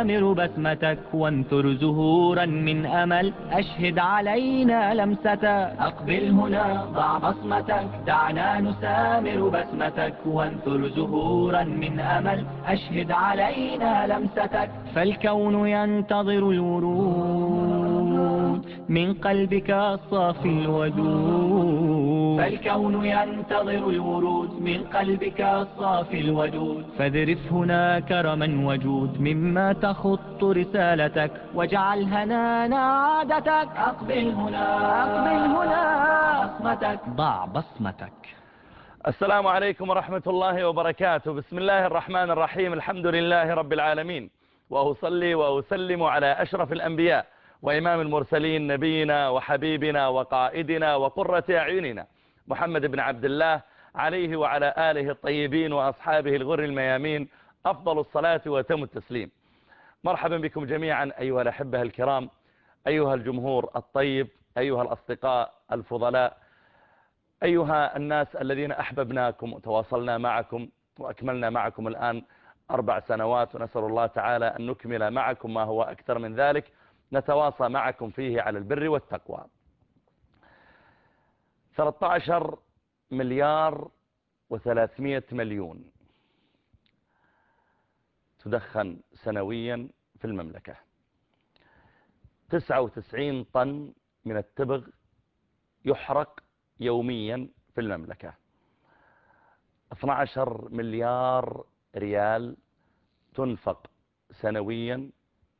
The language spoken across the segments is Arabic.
أمر بسمتك وانثر زهورا من أمل. أشهد علينا لمستك. أقبل هنا ضع بصمتك. دعنا نسامر بسمتك وانثر زهورا من أمل. أشهد علينا لمستك. فالكون ينتظر الورود. من قلبك الصافي الودود. فالكون ينتظر الورود من قلبك الصافي الودود. فاذرف هنا كرما وجود مما تخط رسالتك. واجعل هنانا عادتك. أقبل هنا. أقبل هنا. بصمتك. ضع بصمتك. السلام عليكم ورحمة الله وبركاته. بسم الله الرحمن الرحيم. الحمد لله رب العالمين. وأصلي وأسلم على أشرف الأنبياء. وإمام المرسلين نبينا وحبيبنا وقائدنا وقرة أعيننا محمد بن عبد الله عليه وعلى آله الطيبين وأصحابه الغر الميامين أفضل الصلاة وتم التسليم. مرحبا بكم جميعا أيها الأحبة الكرام أيها الجمهور الطيب أيها الأصدقاء الفضلاء أيها الناس الذين أحببناكم وتواصلنا معكم وأكملنا معكم الآن أربع سنوات ونسأل الله تعالى أن نكمل معكم ما هو أكثر من ذلك. نتواصى معكم فيه على البر والتقوى. 13 مليار و300 مليون تدخن سنويا في المملكة. 99 طن من التبغ يحرق يوميا في المملكة. 12 مليار ريال تنفق سنويا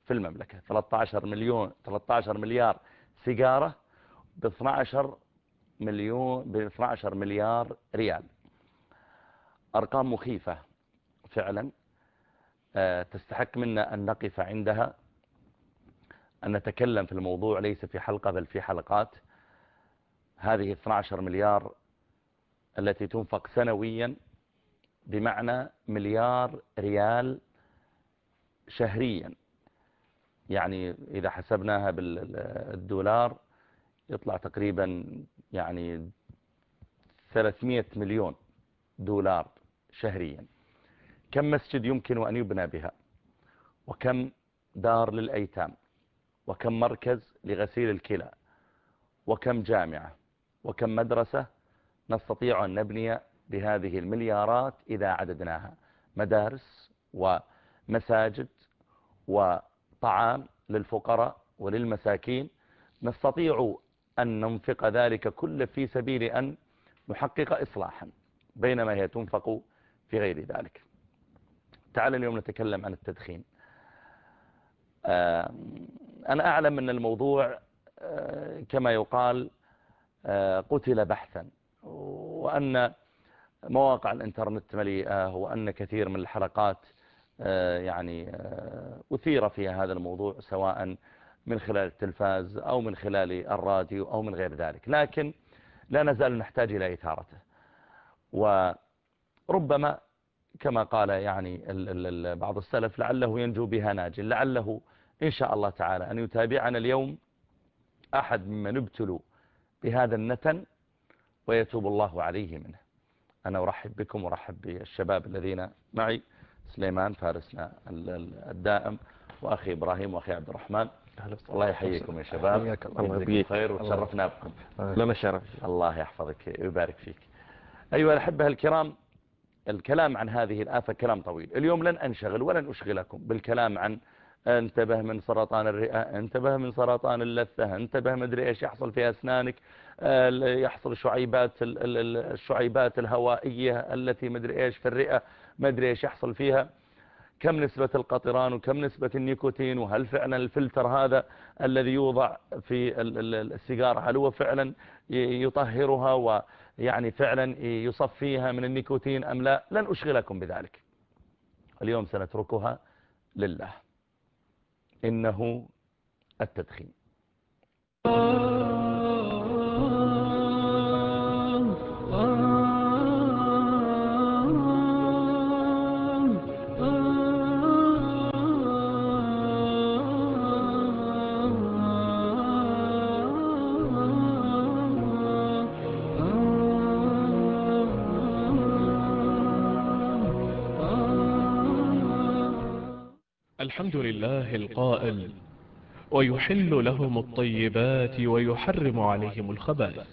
في المملكة. 13 مليون 13 مليار سيجارة ب 12 مليون ب 12 مليار ريال. أرقام مخيفة فعلا. تستحق منا أن نقف عندها أن نتكلم في الموضوع ليس في حلقة بل في حلقات. هذه 12 مليار التي تنفق سنويا بمعنى مليار ريال شهريا. يعني إذا حسبناها بالدولار يطلع تقريبا يعني 300 مليون دولار شهريا. كم مسجد يمكن أن يبنى بها؟ وكم دار للأيتام؟ وكم مركز لغسيل الكلى؟ وكم جامعة؟ وكم مدرسة نستطيع أن نبني بهذه المليارات إذا عددناها؟ مدارس ومساجد وطعام للفقراء وللمساكين نستطيع أن ننفق ذلك كله في سبيل أن نحقق إصلاحا بينما هي تنفق في غير ذلك. تعال اليوم نتكلم عن التدخين. أنا أعلم أن الموضوع كما يقال قتل بحثا وأن مواقع الإنترنت مليئة وأن كثير من الحلقات يعني أثير فيها هذا الموضوع سواء من خلال التلفاز أو من خلال الراديو أو من غير ذلك. لكن لا نزال نحتاج إلى إثارته. وربما كما قال يعني بعض السلف لعله ينجو بها ناجل لعله إن شاء الله تعالى أن يتابعنا اليوم أحد ممن ابتلوا بهذا النتن ويتوب الله عليه منه. أنا أرحب بكم وأرحب بالشباب الذين معي. سليمان فارسنا الدائم وأخي إبراهيم وأخي عبد الرحمن. الله يحييكم يا شباب. الله. يبقيك خير وتشرفنا بكم. لنا الشرف الله يحفظك ويبارك فيك. أيها الأحبة الكرام الكلام عن هذه الآفة كلام طويل. اليوم لن أنشغل ولن أشغلكم بالكلام عن انتبه من سرطان الرئة انتبه من سرطان اللثة انتبه مدري إيش يحصل في أسنانك يحصل شعيبات الشعيبات الهوائية التي مدري إيش في الرئة. مدري إيش يحصل فيها. كم نسبة القطران وكم نسبة النيكوتين وهل فعلا الفلتر هذا الذي يوضع في السيجارة هل هو فعلا يطهرها ويعني فعلا يصفيها من النيكوتين أم لا؟ لن أشغلكم بذلك. اليوم سنتركها لله. إنه التدخين. الحمد لله القائل ويحل لهم الطيبات ويحرم عليهم الخبائث.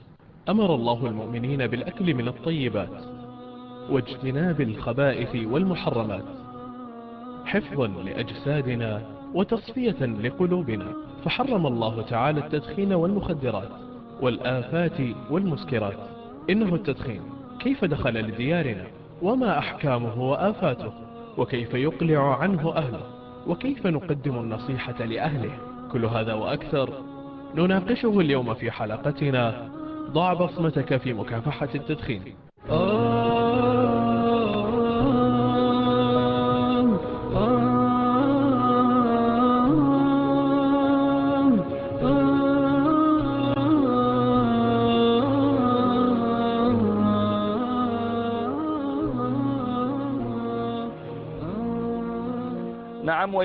أمر الله المؤمنين بالأكل من الطيبات واجتناب الخبائث والمحرمات حفظا لأجسادنا وتصفية لقلوبنا. فحرم الله تعالى التدخين والمخدرات والآفات والمسكرات. إنه التدخين. كيف دخل لديارنا؟ وما أحكامه وآفاته؟ وكيف يقلع عنه أهله؟ وكيف نقدم النصيحة لأهله؟ كل هذا وأكثر نناقشه اليوم في حلقتنا ضع بصمتك في مكافحة التدخين.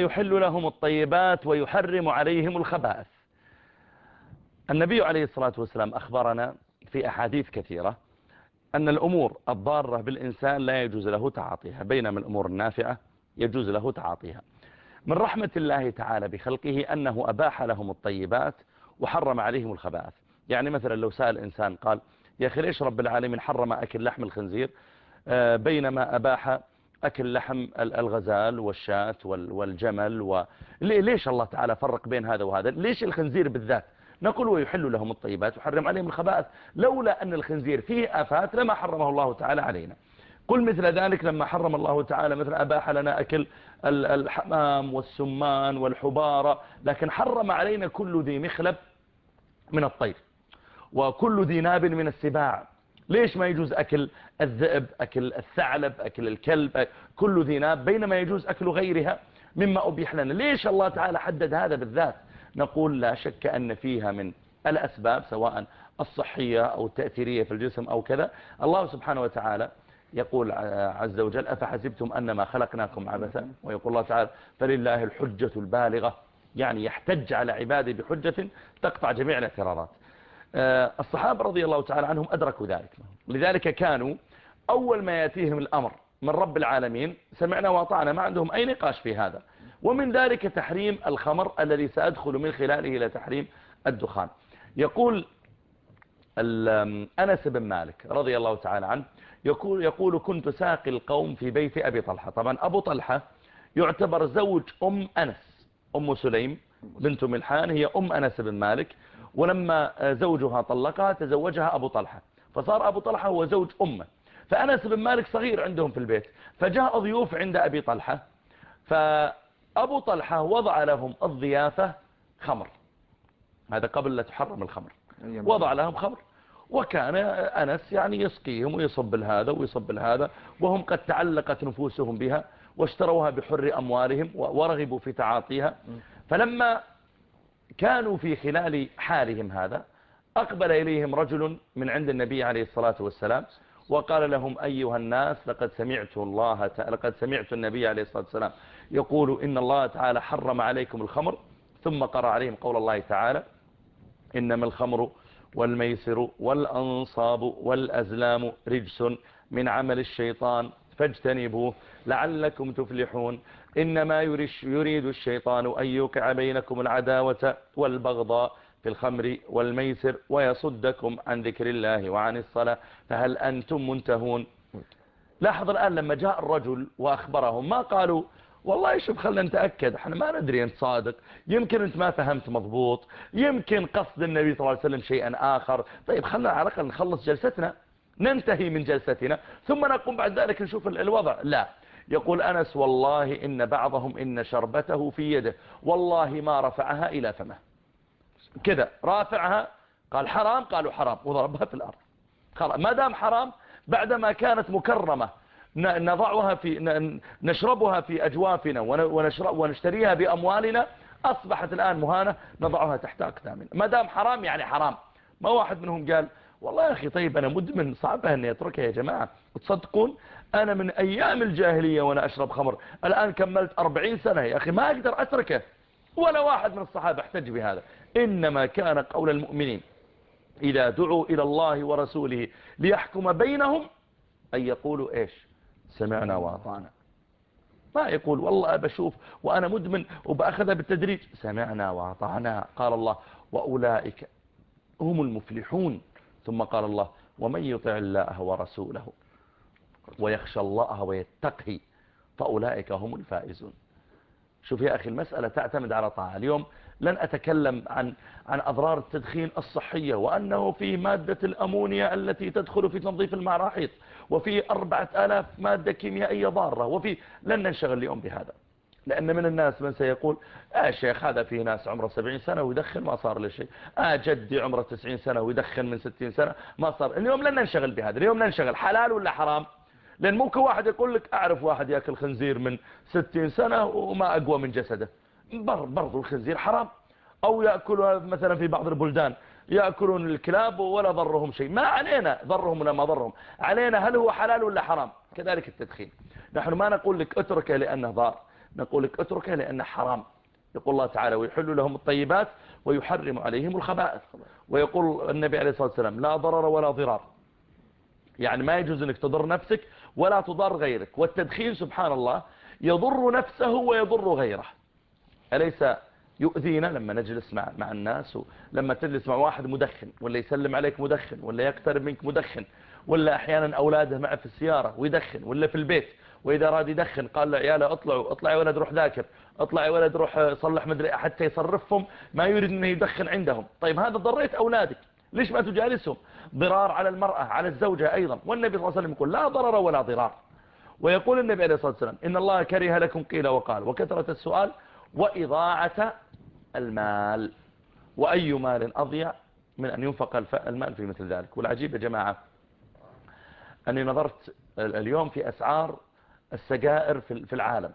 ويحل لهم الطيبات ويحرم عليهم الخبائث. النبي عليه الصلاة والسلام أخبرنا في أحاديث كثيرة أن الأمور الضارة بالإنسان لا يجوز له تعاطيها بينما الأمور النافعة يجوز له تعاطيها. من رحمة الله تعالى بخلقه أنه أباح لهم الطيبات وحرم عليهم الخبائث. يعني مثلا لو سأل إنسان قال يا أخي ليش رب العالمين حرم أكل لحم الخنزير؟ آه، بينما أباح أكل لحم الغزال والشاة والجمل و... ليش الله تعالى فرق بين هذا وهذا؟ ليش الخنزير بالذات؟ نقول ويحل لهم الطيبات وحرم عليهم الخبائث لولا أن الخنزير فيه آفات لما حرمه الله تعالى علينا. قل مثل ذلك لما حرم الله تعالى مثل أباح لنا أكل الحمام والسمان والحبارة لكن حرم علينا كل ذي مخلب من الطير وكل ذي ناب من السباع. ليش ما يجوز أكل الذئب أكل الثعلب أكل الكلب كل ذي ناب بينما يجوز أكل غيرها مما أبيح لنا. ليش الله تعالى حدد هذا بالذات؟ نقول لا شك أن فيها من الأسباب سواء الصحية أو التأثيرية في الجسم أو كذا. الله سبحانه وتعالى يقول عز وجل أفحسبتم أنما خلقناكم عبثا؟ ويقول الله تعالى فلله الحجة البالغة. يعني يحتج على عباده بحجة تقطع جميع الاعتراضات. الصحابة رضي الله تعالى عنهم أدركوا ذلك. لذلك كانوا أول ما يأتيهم الأمر من رب العالمين سمعنا وأطعنا ما عندهم أي نقاش في هذا. ومن ذلك تحريم الخمر الذي سأدخل من خلاله إلى تحريم الدخان. يقول أنس بن مالك رضي الله تعالى عنه يقول, يقول كنت ساقي القوم في بيت أبي طلحة. طبعا أبو طلحة يعتبر زوج أم أنس أم سليم بنت ملحان هي أم أنس بن مالك. ولما زوجها طلقها تزوجها أبو طلحة. فصار أبو طلحة هو زوج أمه. فأنس بن مالك صغير عندهم في البيت. فجاء ضيوف عند أبي طلحة. فأبو طلحة وضع لهم الضيافة خمر. هذا قبل لا تحرم الخمر. وضع لهم خمر. وكان أنس يعني يسقيهم ويصب هذا ويصب هذا وهم قد تعلقت نفوسهم بها واشتروها بحر أموالهم ورغبوا في تعاطيها. فلما كانوا في خلال حالهم هذا أقبل إليهم رجل من عند النبي عليه الصلاة والسلام وقال لهم أيها الناس لقد سمعت الله لقد سمعت النبي عليه الصلاة والسلام يقول إن الله تعالى حرم عليكم الخمر ثم قرأ عليهم قول الله تعالى إنما الخمر والميسر والأنصاب والأزلام رجس من عمل الشيطان فاجتنبوه لعلكم تفلحون. إنما يريد الشيطان أن يوقع بينكم العداوة والبغضاء في الخمر والميسر ويصدكم عن ذكر الله وعن الصلاة. فهل أنتم منتهون؟ لاحظ الآن لما جاء الرجل وأخبرهم ما قالوا؟ والله شوف خلنا نتأكد إحنا ما ندري أنت صادق. يمكن أنت ما فهمت مضبوط. يمكن قصد النبي صلى الله عليه وسلم شيئا آخر. طيب خلنا على الأقل نخلص جلستنا ننتهي من جلستنا ثم نقوم بعد ذلك نشوف الوضع. لا. يقول أنس والله إن بعضهم إن شربته في يده والله ما رفعها إلى فمه. كذا رافعها؟ قال حرام؟ قالوا حرام وضربها في الأرض. ما دام حرام بعدما كانت مكرمة نضعها في نشربها في أجوافنا ونشتريها بأموالنا أصبحت الآن مهانة نضعها تحت أقدامنا. ما دام حرام يعني حرام. ما واحد منهم قال والله يا أخي طيب أنا مدمن صعبة أني أتركها يا جماعة. تصدقون؟ أنا من أيام الجاهلية وأنا أشرب خمر. الآن كملت أربعين سنة يا أخي ما أقدر أتركه. ولا واحد من الصحابة احتج بهذا. إنما كان قول المؤمنين إذا دعوا إلى الله ورسوله ليحكم بينهم أن يقولوا إيش؟ سمعنا وأطعنا. ما يقول والله بشوف وأنا مدمن وبأخذها بالتدريج. سمعنا وأطعنا قال الله وأولئك هم المفلحون. ثم قال الله ومن يطع الله ورسوله ويخشى الله ويتقي فأولئك هم الفائزون. شوف يا أخي المسألة تعتمد على طاعة اليوم لن أتكلم عن عن أضرار التدخين الصحية وأنه في مادة الأمونيا التي تدخل في تنظيف المراحيض وفي أربعة آلاف مادة كيميائية ضارة وفي لن ننشغل اليوم بهذا. لأن من الناس من سيقول آه شيخ هذا في ناس عمره 70 سنة ويدخن ما صار له شيء آه جدي عمره 90 سنة ويدخن من 60 سنة ما صار. اليوم لن ننشغل بهذا. اليوم ننشغل حلال ولا حرام؟ لأن ممكن واحد يقول لك أعرف واحد يأكل خنزير من 60 سنة وما أقوى من جسده. برضو الخنزير حرام. أو يأكل مثلا في بعض البلدان يأكلون الكلاب ولا ضرهم شيء. ما علينا ضرهم ولا ما ضرهم. علينا هل هو حلال ولا حرام. كذلك التدخين. نحن ما نقول لك اتركه لأنه ضار. نقول لك اتركه لأنه حرام. يقول الله تعالى ويحل لهم الطيبات ويحرم عليهم الخبائث. ويقول النبي عليه الصلاة والسلام لا ضرر ولا ضرار. يعني ما يجوز إنك تضر نفسك ولا تضر غيرك. والتدخين سبحان الله يضر نفسه ويضر غيره. أليس يؤذينا لما نجلس مع, مع الناس لما تجلس مع واحد مدخن ولا يسلم عليك مدخن ولا يقترب منك مدخن ولا أحيانا أولاده معه في السيارة ويدخن ولا في البيت وإذا راد يدخن قال لعياله اطلعوا اطلع يا ولد روح ذاكر اطلع يا ولد روح صلح مدري حتى يصرفهم ما يريد أنه يدخن عندهم. طيب هذا ضريت أولادك. ليش ما تجالسهم؟ ضرار على المرأة على الزوجة أيضا. والنبي صلى الله عليه وسلم يقول لا ضرر ولا ضرار. ويقول النبي عليه الصلاة والسلام إن الله كره لكم قيل وقال. وكثرة السؤال وإضاعة المال. وأي مال أضيع من أن ينفق المال في مثل ذلك. والعجيب يا جماعة أني نظرت اليوم في أسعار السجائر في العالم.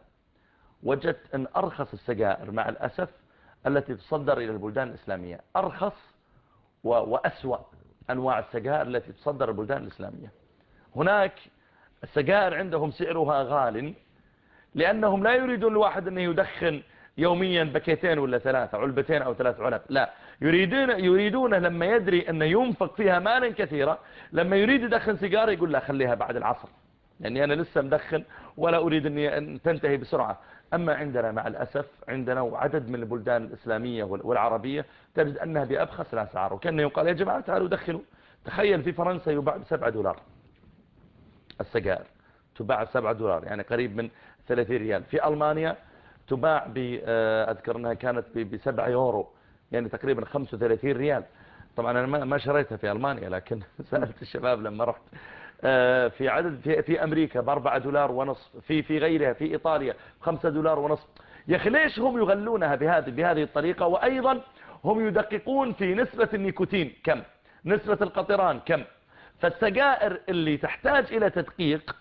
وجدت أن أرخص السجائر مع الأسف التي تصدر إلى البلدان الإسلامية. أرخص وأسوأ أنواع السجائر التي تصدر البلدان الإسلامية. هناك السجائر عندهم سعرها غال لأنهم لا يريدون الواحد أنه يدخن يوميا بكيتين ولا ثلاثة علبتين أو ثلاث علب لا. يريدون, يريدون لما يدري أنه ينفق فيها مالا كثيرا لما يريد يدخن سيجارة يقول لا خليها بعد العصر. لأني أنا لسه مدخن ولا أريد أن تنتهي بسرعة. أما عندنا مع الأسف عندنا عدد من البلدان الإسلامية والعربية تجد أنها بأبخس الأسعار وكأن يقال يا جماعة تعالوا دخنوا. تخيل في فرنسا يباع بسبعة دولار. السجائر. تباع بسبعة دولار. يعني قريب من 30 ريال. في ألمانيا تباع آه، أذكر أنها كانت بسبعة يورو. يعني تقريبا 35 ريال. طبعا أنا ما شريتها في ألمانيا لكن سألت الشباب لما رحت. في عدد في, في أمريكا بأربعة دولار ونصف في في غيرها في إيطاليا بخمسة دولار ونصف. يا أخي ليش هم يغلونها بهذه بهذه الطريقة؟ وأيضا هم يدققون في نسبة النيكوتين. كم؟ نسبة القطران كم؟ فالسجائر اللي تحتاج إلى تدقيق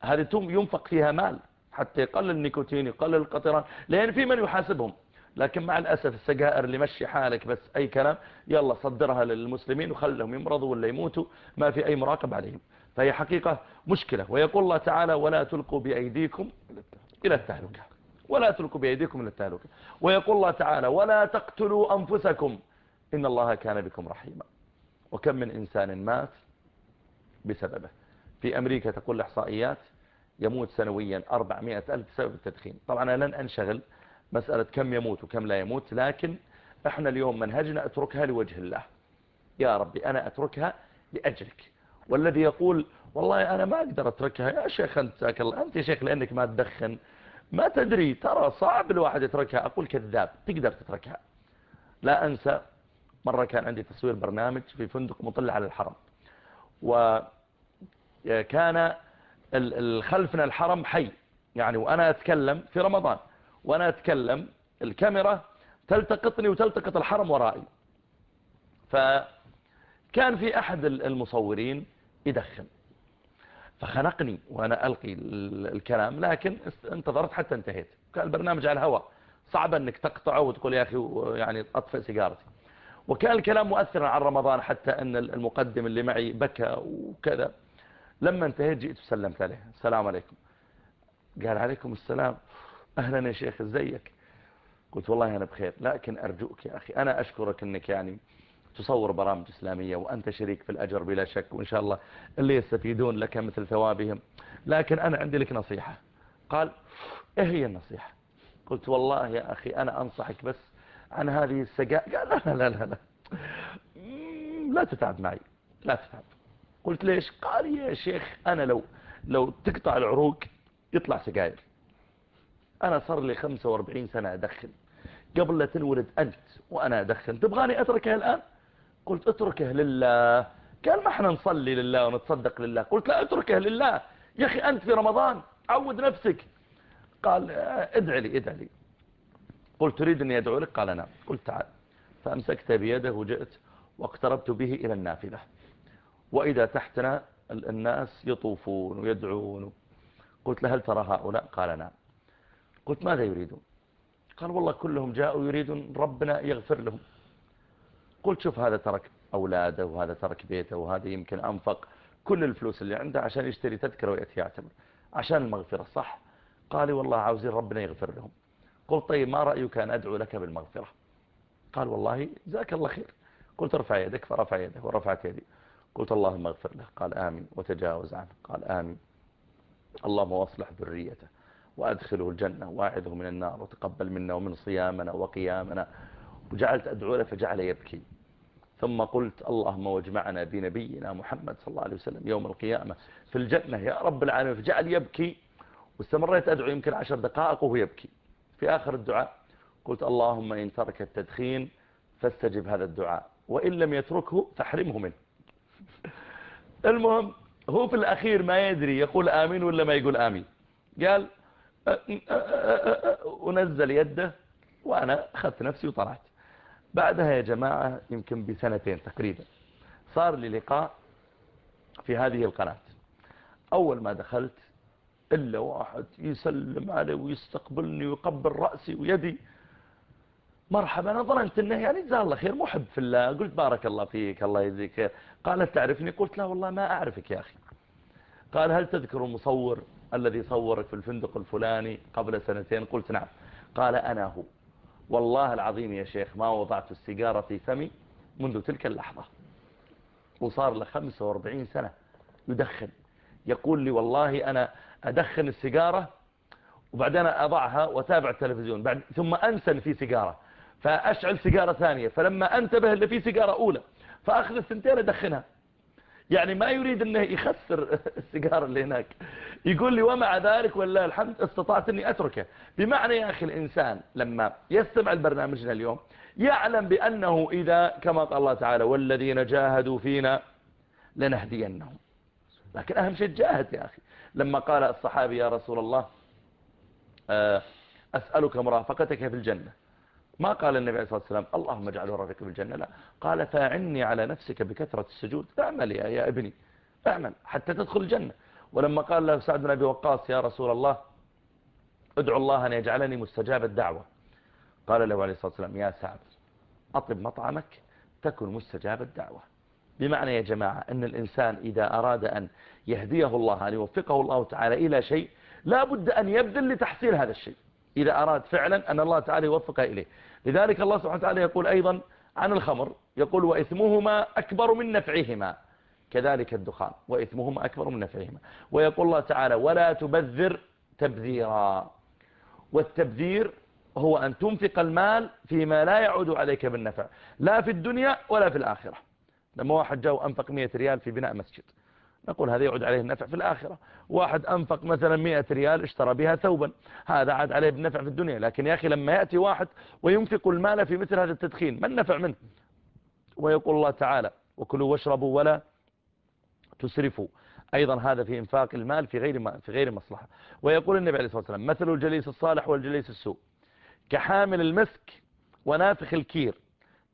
هذه ينفق فيها مال حتى يقلل النيكوتين يقلل القطران لأن في من يحاسبهم؟ لكن مع الأسف السجائر اللي مشي حالك بس أي كلام يلا صدرها للمسلمين وخلهم يمرضوا ولا يموتوا ما في أي مراقب عليهم. فهي حقيقة مشكلة. ويقول الله تعالى ولا تلقوا بأيديكم إلى التهلكة. ولا تلقوا بأيديكم إلى التهلكة. ويقول الله تعالى ولا تقتلوا أنفسكم. إن الله كان بكم رحيما. وكم من إنسان مات بسببه. في أمريكا تقول الإحصائيات يموت سنويا 400 ألف بسبب التدخين. طبعا أنا لن أنشغل مسألة كم يموت وكم لا يموت لكن إحنا اليوم منهجنا أتركها لوجه الله. يا ربي أنا أتركها لأجلك. والذي يقول والله أنا ما أقدر أتركها. يا شيخ أنت أنت يا شيخ لأنك ما تدخن. ما تدري ترى صعب الواحد يتركها. أقول كذاب تقدر تتركها. لا أنسى مرة كان عندي تصوير برنامج في فندق مطل على الحرم. وكان خلفنا الحرم حي. يعني وأنا أتكلم في رمضان. وأنا أتكلم الكاميرا تلتقطني وتلتقط الحرم ورائي. فكان في أحد المصورين يدخن. فخنقني وأنا ألقي الكلام لكن انتظرت حتى انتهيت. كان البرنامج على الهواء. صعب أنك تقطعه وتقول يا أخي يعني أطفئ سيجارتي. وكان الكلام مؤثرا عن رمضان حتى أن المقدم اللي معي بكى وكذا. لما انتهيت جئت وسلمت عليه. السلام عليكم. قال عليكم السلام. أهلا يا شيخ إزيك؟ قلت والله أنا بخير لكن أرجوك يا أخي أنا أشكرك أنك يعني تصور برامج إسلامية وأنت شريك في الأجر بلا شك وإن شاء الله اللي يستفيدون لك مثل ثوابهم. لكن أنا عندي لك نصيحة. قال إيه هي النصيحة؟ قلت والله يا أخي أنا أنصحك بس عن هذه السجاء قال لا لا لا لا لا تتعب معي لا تتعب. قلت ليش؟ قال يا شيخ أنا لو لو تقطع العروق يطلع سجاير. أنا صار لي 45 سنة أدخن. قبل لا تنولد أنت وأنا أدخن. تبغاني أتركه الآن؟ قلت أتركه لله. قال ما إحنا نصلي لله ونتصدق لله. قلت لا أتركه لله. يا أخي أنت في رمضان عود نفسك. قال ادعي لي ادعي لي. قلت تريد أني أدعو لك؟ قال نعم. قلت تعال. فأمسكت بيده وجئت واقتربت به إلى النافذة وإذا تحتنا الناس يطوفون ويدعون. قلت له هل ترى هؤلاء؟ قال نعم. قلت ماذا يريدون؟ قال والله كلهم جاءوا يريدون ربنا يغفر لهم. قلت شوف هذا ترك أولاده وهذا ترك بيته وهذا يمكن أنفق كل الفلوس اللي عنده عشان يشتري تذكرة ويأتي يعتمر عشان المغفرة صح؟ قال والله عاوزين ربنا يغفر لهم. قلت طيب ما رأيك أن أدعو لك بالمغفرة؟ قال والله جزاك الله خير. قلت ارفع يدك. فرفع يده ورفعت يدي. قلت اللهم اغفر له. قال آمين. وتجاوز عنه. قال آمين. اللهم واصلح ذريته. وأدخله الجنة واعذه من النار وتقبل منا ومن صيامنا وقيامنا. وجعلت أدعو له فجعل يبكي. ثم قلت اللهم واجمعنا بنبينا محمد صلى الله عليه وسلم يوم القيامة في الجنة. يا رب العالمين فجعل يبكي. واستمريت أدعو يمكن عشر دقائق وهو يبكي. في آخر الدعاء قلت اللهم إن ترك التدخين فاستجب هذا الدعاء وإن لم يتركه فاحرمه منه. المهم هو في الأخير ما يدري يقول آمين ولا ما يقول آمين. قال ونزل يده وأنا أخذت نفسي وطلعت بعدها يا جماعة يمكن بسنتين تقريبا صار لي لقاء في هذه القناة. أول ما دخلت إلا واحد يسلم علي ويستقبلني ويقبل رأسي ويدي. مرحبا أنا ظننت أنه يعني جزاه الله خير محب في الله. قلت بارك الله فيك الله يجزيك خير. قال تعرفني؟ قلت لا والله ما أعرفك يا أخي. قال هل تذكر المصور؟ الذي صورك في الفندق الفلاني قبل سنتين. قلت نعم. قال أنا هو. والله العظيم يا شيخ ما وضعت السيجارة في فمي منذ تلك اللحظة. وصار له 45 سنة يدخن. يقول لي والله أنا أدخن السيجارة وبعدين أضعها وتابع التلفزيون. بعد ثم أنسى أن في سيجارة. فأشعل سيجارة ثانية. فلما أنتبه اللي في سيجارة أولى فأخذ الثنتين أدخنها. يعني ما يريد أنه يخسر السيجارة اللي هناك. يقول لي ومع ذلك والله الحمد استطعت أني أتركه. بمعنى يا أخي الإنسان لما يستمع البرنامجنا اليوم يعلم بأنه إذا كما قال الله تعالى والذين جاهدوا فينا لنهدينهم. لكن أهم شيء جاهد يا أخي. لما قال الصحابي يا رسول الله آه، أسألك مرافقتك في الجنة. ما قال النبي عليه الصلاة والسلام اللهم اجعله رفيق في الجنة لا. قال فاعني على نفسك بكثرة السجود. اعمل يا, يا ابني. اعمل حتى تدخل الجنة. ولما قال له سعد بن أبي وقاص يا رسول الله ادعو الله أن يجعلني مستجاب الدعوة. قال له عليه الصلاة والسلام يا سعد أطب مطعمك تكن مستجاب الدعوة. بمعنى يا جماعة أن الإنسان إذا أراد أن يهديه الله أن يوفقه الله تعالى إلى شيء لا بد أن يبذل لتحصيل هذا الشيء. إذا أراد فعلا أن الله تعالى يوفقه إليه. لذلك الله سبحانه وتعالى يقول أيضا عن الخمر يقول وإثمهما أكبر من نفعهما. كذلك الدخان وإثمهما أكبر من نفعهما. ويقول الله تعالى ولا تبذر تبذيرا. والتبذير هو أن تنفق المال فيما لا يعود عليك بالنفع لا في الدنيا ولا في الآخرة. لما واحد جاء وأنفق 100 ريال في بناء مسجد. نقول هذا يعود عليه النفع في الآخرة. واحد أنفق مثلا 100 ريال اشترى بها ثوبا هذا عاد عليه بالنفع في الدنيا. لكن يا أخي لما يأتي واحد وينفق المال في مثل هذا التدخين ما النفع منه؟ ويقول الله تعالى وكلوا واشربوا ولا تسرفوا. أيضا هذا في إنفاق المال في غير في غير مصلحة. ويقول النبي عليه الصلاة والسلام مثل الجليس الصالح والجليس السوء. كحامل المسك ونافخ الكير.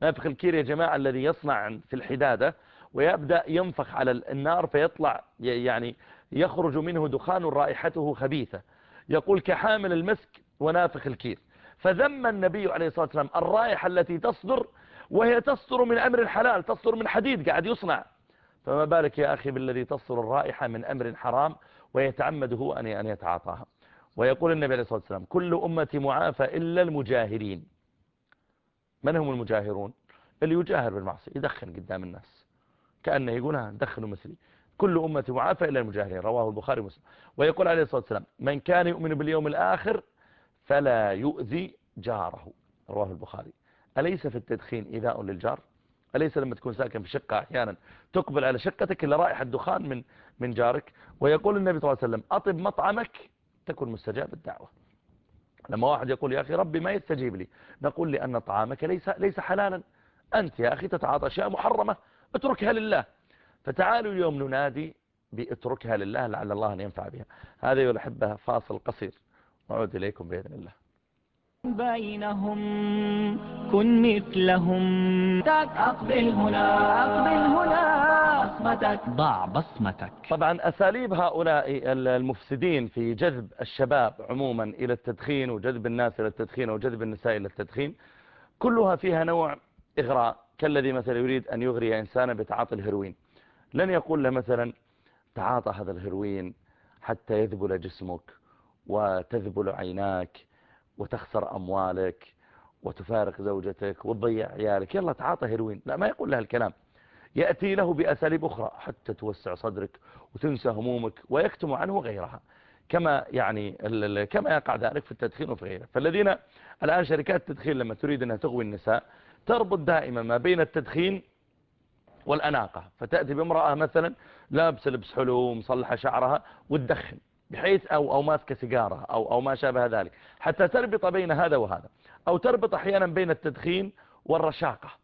نافخ الكير يا جماعة الذي يصنع في الحدادة ويبدأ ينفخ على النار فيطلع يعني يخرج منه دخان رائحته خبيثة. يقول كحامل المسك ونافخ الكير. فذم النبي عليه الصلاة والسلام الرائحة التي تصدر وهي تصدر من أمر الحلال تصدر من حديد قاعد يصنع. فما بالك يا أخي بالذي تصدر الرائحة من أمر حرام ويتعمد هو أن يتعاطاها. ويقول النبي عليه الصلاة والسلام كل أمتي معافى إلا المجاهرين. من هم المجاهرون؟ اللي يجاهر بالمعصية يدخن قدام الناس. كأنه يقولها دخلوا مثلي. كل أمة معافى إلا المجاهرين رواه البخاري ومسلم. ويقول عليه الصلاة والسلام من كان يؤمن باليوم الآخر فلا يؤذي جاره. رواه البخاري. أليس في التدخين إيذاء للجار؟ أليس لما تكون ساكن في شقة أحيانا تقبل على شقتك إلا رائحة دخان من من جارك؟ ويقول النبي صلى الله عليه وسلم أطب مطعمك. تكون مستجاب الدعوة. لما واحد يقول يا أخي ربي ما يستجيب لي. نقول لأن طعامك ليس ليس حلالا. أنت يا أخي تتعاطى أشياء محرمة. اتركها لله. فتعالوا اليوم ننادي باتركها لله لعل الله أن ينفع بها. هذا الأحبة فاصل قصير. نعود إليكم بإذن الله. بينهم كن مثلهم. أقبل هنا أقبل هنا بصمتك. ضع بصمتك. طبعا أساليب هؤلاء المفسدين في جذب الشباب عموما إلى التدخين وجذب الناس إلى التدخين وجذب النساء إلى التدخين كلها فيها نوع إغراء. كالذي مثلا يريد أن يغري إنسانا بتعاطي الهيروين. لن يقول له مثلا تعاطى هذا الهيروين حتى يذبل جسمك وتذبل عيناك وتخسر أموالك وتفارق زوجتك وتضيع عيالك. يلا تعاطى هيروين. لا ما يقول لها الكلام يأتي له بأساليب أخرى حتى توسع صدرك وتنسى همومك ويكتم عنه غيرها كما يعني كما يقع ذلك في التدخين وفي غيره. فالذين الآن شركات التدخين لما تريد أنها تغوي النساء تربط دائما ما بين التدخين والأناقة. فتأتي بامرأة مثلا لابسة لبس حلو ومصلحة شعرها وتدخن بحيث أو, أو ماسكة سيجارة أو, أو ما شابه ذلك. حتى تربط بين هذا وهذا. أو تربط أحيانا بين التدخين والرشاقة.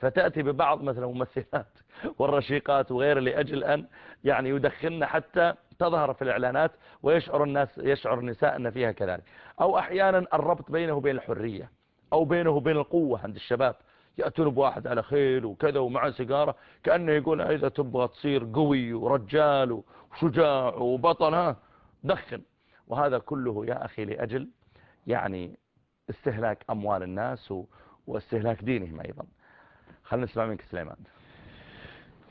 فتأتي ببعض مثلا ممثلات والرشيقات وغير لأجل أن يعني يدخن حتى تظهر في الإعلانات ويشعر الناس يشعر النساء أن فيها كذلك. أو أحيانا الربط بينه وبين الحرية أو بينه وبين القوة عند الشباب. يأتون بواحد على خيل وكذا ومع سيجارة كأنه يقول إذا تبغى تصير قوي ورجال وشجاع وبطل ها دخن. وهذا كله يا أخي لأجل يعني استهلاك أموال الناس واستهلاك دينهم أيضا. خلنا نسمع منك سليمان.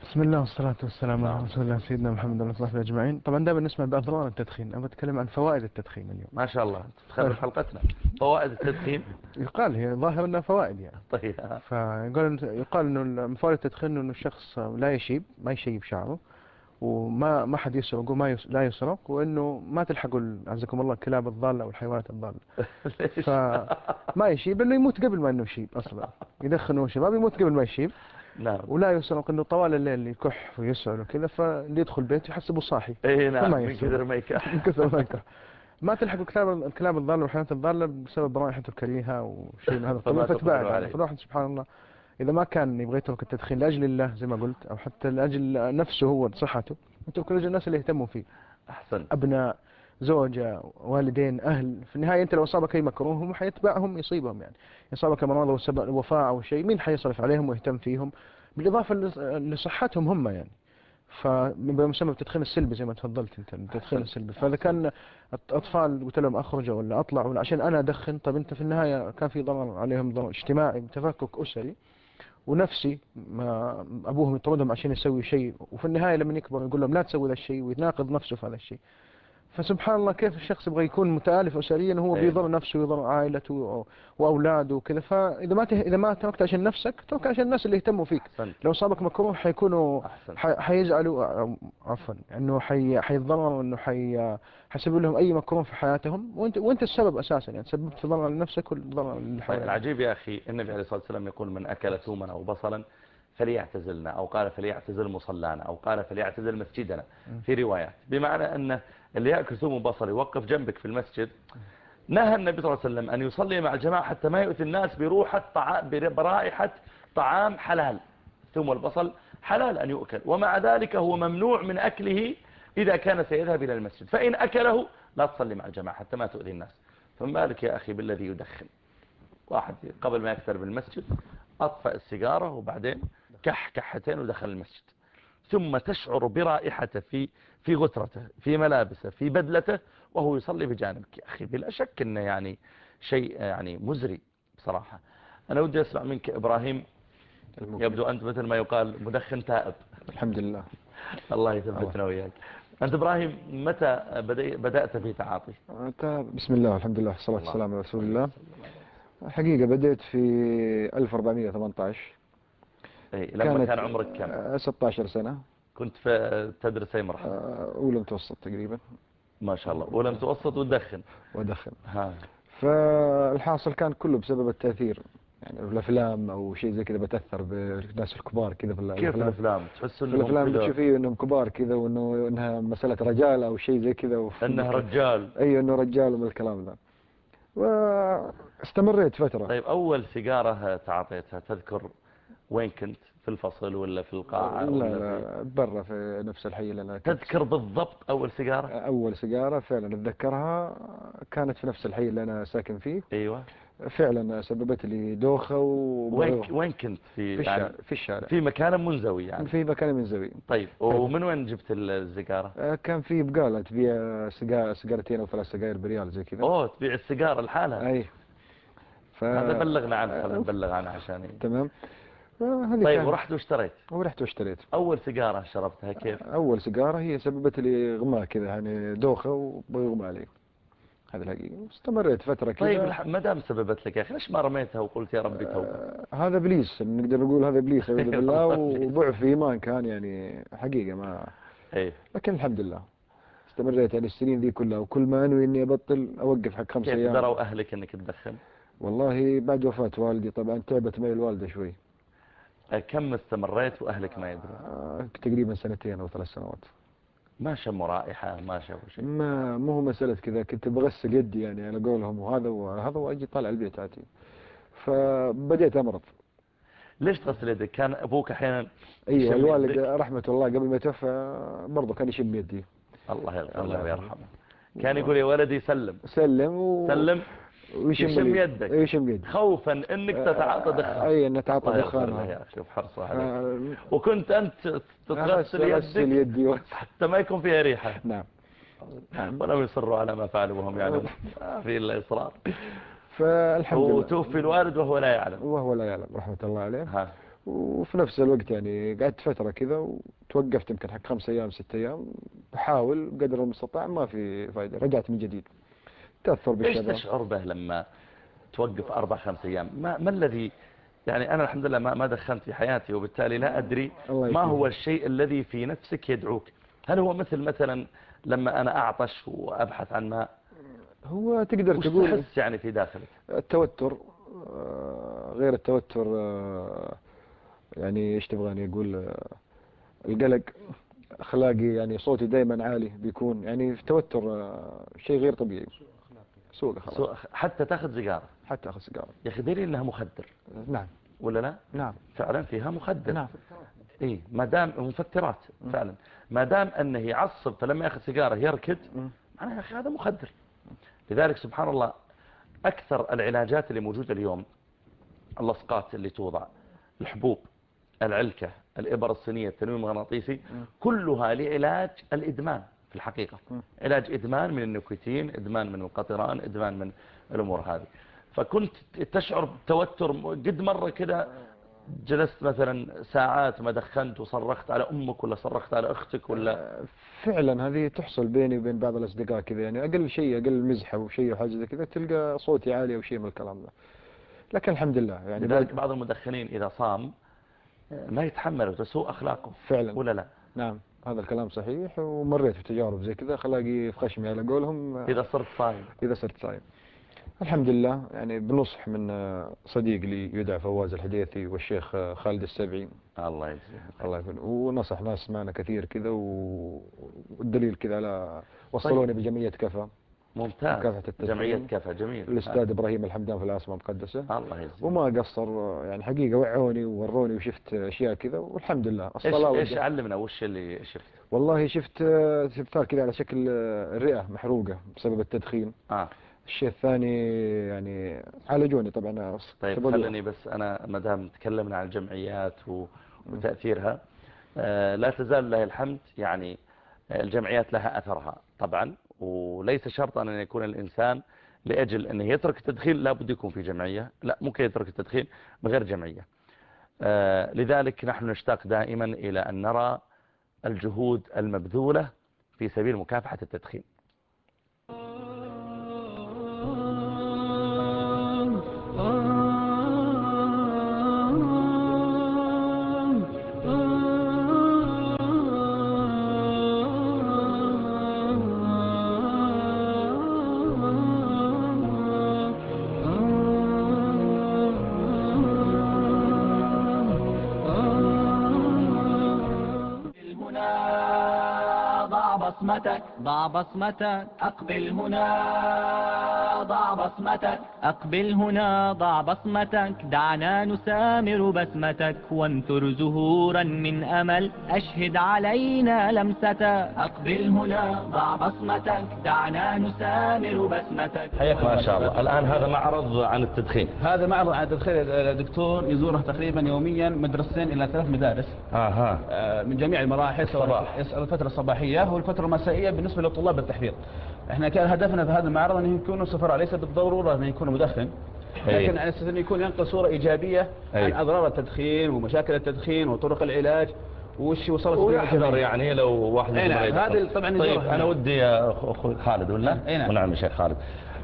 بسم الله والصلاة والسلام على رسول الله سيدنا محمد وعلى آله أجمعين. طبعا دائما نسمع بأضرار التدخين. أنا بتكلم عن فوائد التدخين اليوم. ما شاء الله. تخرب حلقتنا. فوائد التدخين؟ يقال هي ظاهر أنها فوائد يعني. طيب. فيقال يقال أنه من فوائد التدخين أنه الشخص لا يشيب ما يشيب شعره. وما ما حد يسرق وما يس... لا يسرق وإنه ما تلحقوا عزكم الله الكلاب الضالة والحيوانات الضالة. فما يشيب إنه يموت قبل ما إنه يشيب أصلا. يدخن شباب يموت قبل ما يشيب. نعم. ولا يسرق إنه طوال الليل يكح ويسعل وكذا فاللي يدخل بيته يحسبه صاحي اي نعم من كثر ما يكح. من كثر ما يكح. ما تلحقوا الكلاب الكلاب الضالة والحيوانات الضالة بسبب رائحته الكريهة وشيء من هذا القبيل فتبعد فالواحد سبحان الله إذا ما كان يبغى يترك التدخين لأجل الله زي ما قلت أو حتى لأجل نفسه هو صحته يترك لأجل الناس اللي يهتموا فيه. أحسن. أبناء زوجة والدين أهل في النهاية أنت لو أصابك أي مكروه هم حيتبعهم يصيبهم يعني. يصابك مرض أو وفاة أو شيء مين حيصرف عليهم ويهتم فيهم؟ بالإضافة لصحتهم هم يعني. فبمسمى التدخين السلبي زي ما تفضلت أنت التدخين السلبي فإذا كان اطفال قلت لهم أخرجوا ولا أطلعوا ولا عشان أنا أدخن طب أنت في النهاية كان في ضرر عليهم ضرر اجتماعي تفكك أسري. ونفسي ما أبوهم يطردهم عشان يسوي شيء وفي النهاية لما يكبر يقول لهم لا تسوي ذا الشيء ويتناقض نفسه في هذا الشيء. فسبحان الله كيف الشخص يبغى يكون متآلف أسريا وهو أيه. بيضر نفسه ويضر عائلته وأولاده وكذا. فإذا ما إذا ما تركت عشان نفسك ترك عشان الناس اللي يهتموا فيك. أحسن. لو صابك مكروه حيكونوا حيزعلوا عفوا إنه حي حيتضرروا إنه حي حيسبب لهم أي مكروه في حياتهم. وأنت وأنت السبب أساسا يعني سببت في ضرر لنفسك والضرر للحياة. العجيب يا أخي النبي عليه الصلاة والسلام يقول من أكل ثوما أو بصلا فليعتزلنا أو قال فليعتزل مصلانا أو قال فليعتزل مسجدنا. في روايات. بمعنى أن اللي يأكل ثوم بصل يوقف جنبك في المسجد. نهى النبي صلى الله عليه وسلم أن يصلي مع الجماعة حتى ما يؤتي الناس بروحة طعام برائحة طعام حلال. ثوم والبصل حلال أن يؤكل. ومع ذلك هو ممنوع من أكله إذا كان سيذهب إلى المسجد. فإن أكله لا تصلي مع الجماعة حتى ما تؤذي الناس. فما بالك يا أخي بالذي يدخن؟ واحد قبل ما يكثر بالمسجد أطفأ السيجارة وبعدين كح كحتين ودخل المسجد. ثم تشعر برائحته في في غترته في ملابسه في بدلته وهو يصلي بجانبك. يا أخي بلا شك أنه يعني شيء يعني مزري بصراحة. أنا ودي أسمع منك إبراهيم. يبدو أنت مثل ما يقال مدخن تائب. الحمد لله. الله يثبتنا وياك أنت إبراهيم متى بدأت في تعاطي؟ بسم الله الحمد لله والصلاة والسلام على رسول الله. حقيقة بدأت في 1418 اي لما كان عمرك كم؟ 16 سنة. كنت في تدرس أي مرحلة؟ آه، أولى متوسط تقريبا. ما شاء الله. ولم توسط وتدخن وأدخن ها. فالحاصل كان كله بسبب التأثير. يعني الأفلام أو شيء زي كذا بتأثر بالناس الكبار كذا في كيف الأفلام؟ الأفلام تحس في أنهم الأفلام كذا تشوفيه إنهم كبار كذا وإنه إنها مسألة رجال أو شيء زي كذا أنه رجال. أيوه إنه رجال ومن الكلام ذا واستمريت فترة. طيب أول سيجارة تعاطيتها تذكر وين كنت؟ في الفصل ولا في القاعة لا. لا برا في نفس الحي اللي أنا كنت تذكر بالضبط أول سيجارة أول سيجارة فعلا أتذكرها كانت في نفس الحي اللي أنا ساكن فيه. أيوة. فعلا سببت لي دوخة وين ومرض وين كنت في, في الشارع في الشارع. في مكان منزوي يعني؟ في مكان من زوي طيب. ومن وين جبت السيجارة؟ آه، كان في بقالة تبيع سيجار سيجارتين أو ثلاث سجاير بريال زي كذا. أوه تبيع السيجارة لحالها؟ أي. ف... هذا بلغنا عنه خلينا نبلغ عنه عشان تمام. طيب ورحت واشتريت؟ ورحت واشتريت. أول سيجارة شربتها كيف؟ أول سيجارة هي سببت لي إغماء كذا يعني دوخة وبيغمى علي. هذا الحقيقة. استمريت فترة كذا. طيب ما دام سببت لك يا أخي ليش ما رميتها وقلت يا ربي توبة؟ آه، هذا إبليس نقدر نقول هذا إبليس اعوذ بالله وضعف إيمان كان يعني حقيقة ما. إيه. لكن الحمد لله. استمريت يعني السنين ذي كلها وكل ما أنوي إني أبطل أوقف حق خمس كيف أيام. دروا أهلك أنك تدخن؟ والله بعد وفاة والدي طبعا تعبت معي الوالدة شوي. كم استمريت وأهلك ما يدرون؟ آه، تقريبا سنتين أو ثلاث سنوات. ما شموا رائحة ما شافوا شيء؟ ما مو هو مسألة كذا كنت بغسل يدي يعني على قولهم وهذا وهذا وأجي طالع البيت عادي. فبديت أمرض. ليش تغسل يدك؟ كان أبوك أحيانا يشم الوالد؟ رحمة الله قبل ما يتوفى برضه كان يشم يدي. الله يغفر الله له يرحمه. ويرحمه كان يقول يا ولدي سلم. سلم و... سلم؟ يشم لي. يدك. يشم يدي. خوفا إنك تتعاطى دخان أي نتعاطى دخان شوف حرصه عليك. آه، وكنت أنت تغسل يدك يدي. حتى ما يكون فيها ريحة. نعم. نعم. ولم يصروا على ما فعلوا وهم يعلمون. ما في إلا إصرار. فالحمد لله. وتوفي الوالد وهو لا يعلم. وهو لا يعلم رحمة الله عليه. ها. وفي نفس الوقت يعني قعدت فترة كذا وتوقفت يمكن حق خمس أيام ست أيام. بحاول بقدر المستطاع ما في فائدة رجعت من جديد. تأثر إيش بالشباب. تشعر به لما توقف أربع خمس أيام؟ ما, ما الذي يعني أنا الحمد لله ما, ما دخنت في حياتي وبالتالي لا أدري الله ما. هو الشيء الذي في نفسك يدعوك. هل هو مثل مثلا لما أنا أعطش وأبحث عن ماء؟ هو تقدر تقول تحس يعني في داخلك؟ التوتر آه، غير التوتر آه، يعني إيش تبغاني أقول؟ آه، القلق أخلاقي يعني صوتي دائما عالي بيكون يعني في توتر شيء غير طبيعي. سوق خلاص. حتى تاخذ سيجارة. حتى أخذ سيجارة. يا أخي دليل إنها مخدر. نعم. ولا لا؟ نعم. فعلا فيها مخدر. نعم. اي ما دام مفكرات فعلا. ما دام أنه يعصب فلما يأخذ سيجارة يركض. معناها يا أخي هذا مخدر. لذلك سبحان الله أكثر العلاجات اللي موجودة اليوم اللصقات اللي توضع الحبوب العلكة الابر الصينية التنويم المغناطيسي كلها لعلاج الإدمان. في الحقيقة. مم. علاج إدمان من النيكوتين إدمان من القطران إدمان من الأمور هذه. فكنت تشعر بتوتر قد مرة كده جلست مثلا ساعات ما دخنت وصرخت على أمك ولا صرخت على أختك ولا؟ آه، فعلا هذه تحصل بيني وبين بعض الأصدقاء كذا يعني أقل شيء أقل مزحة أو شيء أو حاجة زي كذا تلقى صوتي عالي أو شيء من الكلام ده. لكن الحمد لله يعني لذلك بعض المدخنين إذا صام ما يتحملوا تسوء أخلاقه. فعلا. ولا لا؟ نعم. هذا الكلام صحيح ومريت في تجارب زي كذا خلاقي في خشمي على قولهم. إذا صرت صايم. إذا صرت صايم. الحمد لله يعني بنصح من صديق لي يدعى فواز الحديثي والشيخ خالد السبعي. الله يجزيه الله يكون. ونصح ناس معنا كثير كذا والدليل كذا على وصلوني بجمعية كفا. ممتاز. التدخين. جمعية كفا جميل. الأستاذ إبراهيم الحمدان في العاصمة المقدسة. الله يجزيه. وما قصر آه، يعني حقيقة وعوني ووروني وشفت أشياء كذا والحمد لله. الصلاة إيش والدعاء. علمنا؟ وش اللي شفت؟ والله شفت آه، استفسار كذا على شكل آه، الرئة محروقة بسبب التدخين. آه. الشيء الثاني يعني عالجوني طبعا. طيب. خلني بس أنا ما دام تكلمنا عن الجمعيات و- وتأثيرها آه، لا تزال لله الحمد. يعني آه، الجمعيات لها أثرها طبعا. وليس شرطا أن يكون الإنسان لأجل انه يترك التدخين لابد يكون في جمعية. لا ممكن يترك التدخين من غير جمعية. آه، لذلك نحن نشتاق دائما إلى أن نرى الجهود المبذولة في سبيل مكافحة التدخين. ضع بصمتك. أقبل هنا ضع بصمتك. أقبل هنا ضع بصمتك. دعنا نسامر بسمتك وانثر زهورا من أمل. أشهد علينا لمستك. أقبل هنا ضع بصمتك. دعنا نسامر بسمتك حياك ما شاء الله. الآن هذا معرض عن التدخين. هذا معرض عن تدخين الدكتور يزوره تقريبا يوميا مدرستين إلى ثلاث مدارس. أها آه، من جميع المراحل. سواء الصباح. الفترة الصباحية. والفترة المسائية بالنسبة للطلاب بالتحفيظ إحنا كان هدفنا في هذا المعرض أن يكونوا سفراء ليس بالضرورة أن يكونوا مدخن. لكن على أساس انه يكون ينقل صورة إيجابية أي. عن أضرار التدخين ومشاكل التدخين وطرق العلاج وش وصلت ويحذر. يعني لو واحد أي نعم،. هذه طبعاً طيب. أنا ودي يا أخوي خالد ولا نعم. ونعم يا شيخ خالد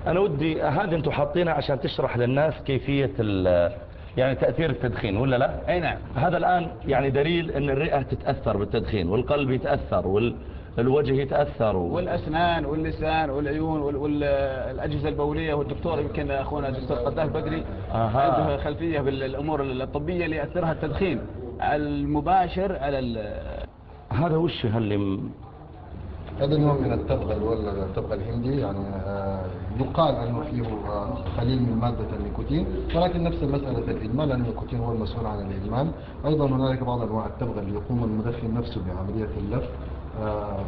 أنا ودي هذه أنتم حاطينها عشان تشرح للناس كيفية ال- يعني تأثير التدخين ولا لا أي نعم هذا الآن يعني دليل أن الرئة تتأثر بالتدخين والقلب يتأثر والوجه يتأثر و... والأسنان واللسان والعيون والاجهزه البولية والدكتور يمكن أخونا الدكتور قداف بدري. عنده خلفية بالامور الطبية اللي يأثرها التدخين المباشر على ال- هذا وش هاللي م- هذا نوع من التبغ اللي هو التبغ الهندي يعني آه، يقال أنه فيه آه، قليل من مادة النيكوتين ولكن نفس مسألة الإدمان لأن النيكوتين هو المسؤول عن الإدمان. أيضا هنالك بعض أنواع التبغ اللي يقوم المدخن نفسه بعملية اللف. آه،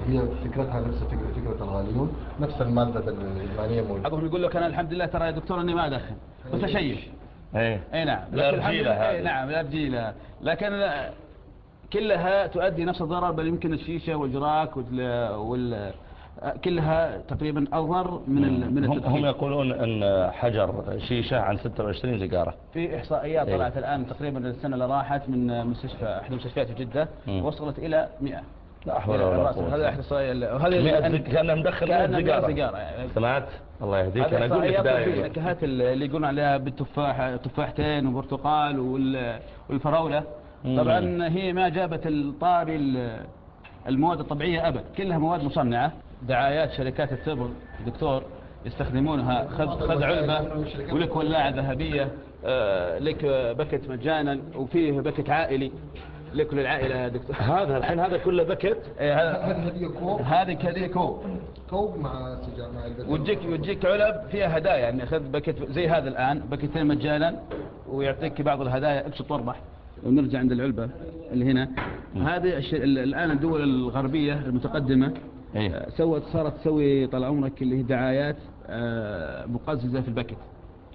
هي فكرتها نفس فكره فكرة الغاليون نفس المادة الادمانيه موجودة. بعضهم يقول لك أنا الحمد لله ترى يا دكتور أني ما أدخن. بس اشيش إيه. اي نعم. لا لكن الحمد رجيلة لله- هذه. إي نعم لا رجيلة لكن كلها تؤدي نفس الضرر بل يمكن الشيشة والجراك وال, وال... كلها تقريبا اضر من ال... من هم, هم التدخين يقولون أن حجر شيشة عن 26 سيجارة. في إحصائيات إيه. طلعت الآن تقريبا السنة اللي راحت من مستشفى احد المستشفيات في جدة مم. وصلت إلى 100 لا حول ولا الرأس. قوة هذا احصائيه وهذه 100 الآن- زك- كأنه مدخن 100 كأنه 100 سيجارة. سيجارة يعني. سمعت؟ الله يهديك. هذه أنا أقول لك دائما النكهات اللي يقولون عليها بالتفاح تفاحتين وبرتقال وال- والفراولة. طبعا هي ما جابت الطاري ال- المواد الطبيعية أبد. كلها مواد مصنعة. دعايات شركات التبغ دكتور يستخدمونها. خذ خذ علبة ولك ولاعة ذهبية. آه، لك بكت مجانا وفيه بكت عائلي. لك للعائله يا دكتور. هذا الحين هذا كله بكت. إيه، هذا- هذه هدية كوب. كوب. كوب مع سجار مع البدل. وتجيك وتجيك علب فيها هدايا. يعني خذ باكيت زي هذا الآن باكيتين مجانا ويعطيك بعض الهدايا. ابسط واربح ونرجع عند العلبة اللي هنا. هذه الش- ال- الآن الدول الغربية المتقدمة إيه. آه، سوت صارت تسوي طال عمرك اللي هي دعايات آه، مقززة في الباكيت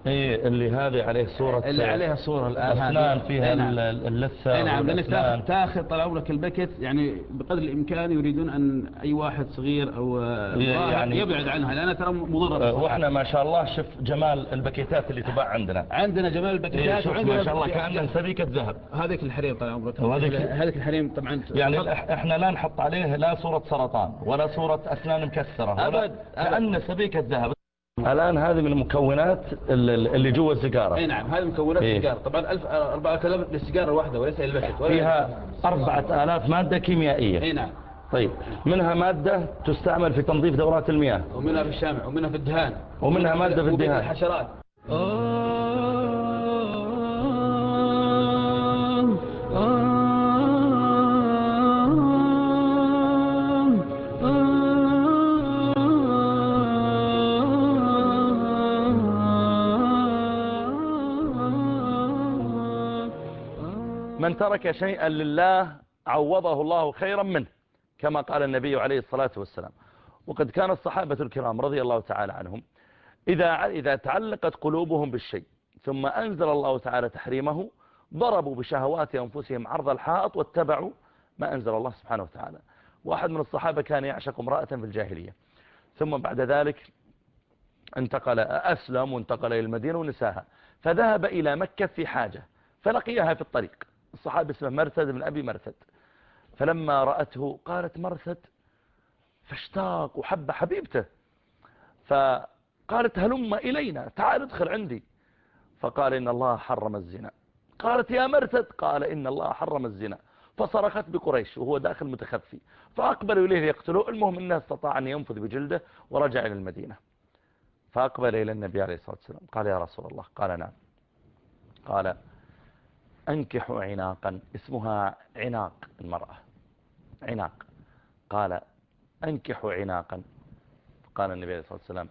إيه اللي هذه عليه صورة اللي عليها هذه. أسنان فيها إيه نعم. ال- اللثة أي نعم والأسنان. تاخذ طال عمرك الباكيت يعني بقدر الإمكان يريدون أن أي واحد صغير أو آه، يعني- يبعد عنها لانها ترى مضرة آه،. وإحنا ما شاء الله شوف جمال الباكيتات اللي تباع عندنا عندنا جمال إيه شوف وعندنا ما شاء الله كأنه سبيكة ذهب هذيك الحريم طال عمرك هذيك الحريم طبعا يعني إحنا لا نحط عليه لا صورة سرطان ولا صورة أسنان مكسرة أبد. كأنه سبيكة ذهب الآن هذه من المكونات ال- اللي جوا السيجارة. إي نعم هذه مكونات إيه. السيجارة. طبعا 1000 4000 للسيجارة الواحدة وليس ولا فيها أربعة آلاف مادة كيميائية. إي نعم. طيب منها مادة تستعمل في تنظيف دورات المياه. ومنها في الشامع ومنها في الدهان. ومنها مادة في ومنها الدهان. الحشرات. من ترك شيئا لله عوضه الله خيرا منه كما قال النبي عليه الصلاة والسلام. وقد كان الصحابة الكرام رضي الله تعالى عنهم إذا, إذا تعلقت قلوبهم بالشيء ثم أنزل الله تعالى تحريمه ضربوا بشهوات أنفسهم عرض الحائط واتبعوا ما أنزل الله سبحانه وتعالى. واحد من الصحابة كان يعشق امرأة في الجاهلية. ثم بعد ذلك انتقل أسلم وانتقل إلى المدينة ونساها. فذهب إلى مكة في حاجة فلقيها في الطريق. الصحابي اسمه مرثد بن أبي مرثد. فلما رأته قالت مرثد فاشتاق وحب حبيبته. فقالت هلم إلينا تعال ادخل عندي. فقال إن الله حرم الزنا. قالت يا مرثد قال إن الله حرم الزنا. فصرخت بقريش وهو داخل متخفي. فأقبلوا إليه ليقتلوه. المهم أنه استطاع أن ينفذ بجلده ورجع إلى المدينة. فأقبل إلى النبي عليه الصلاة والسلام. قال يا رسول الله قال نعم. قال أنكحوا عناقا. اسمها عناق المرأة. عناق. قال أنكحوا عناقا. قال النبي عليه الصلاة والسلام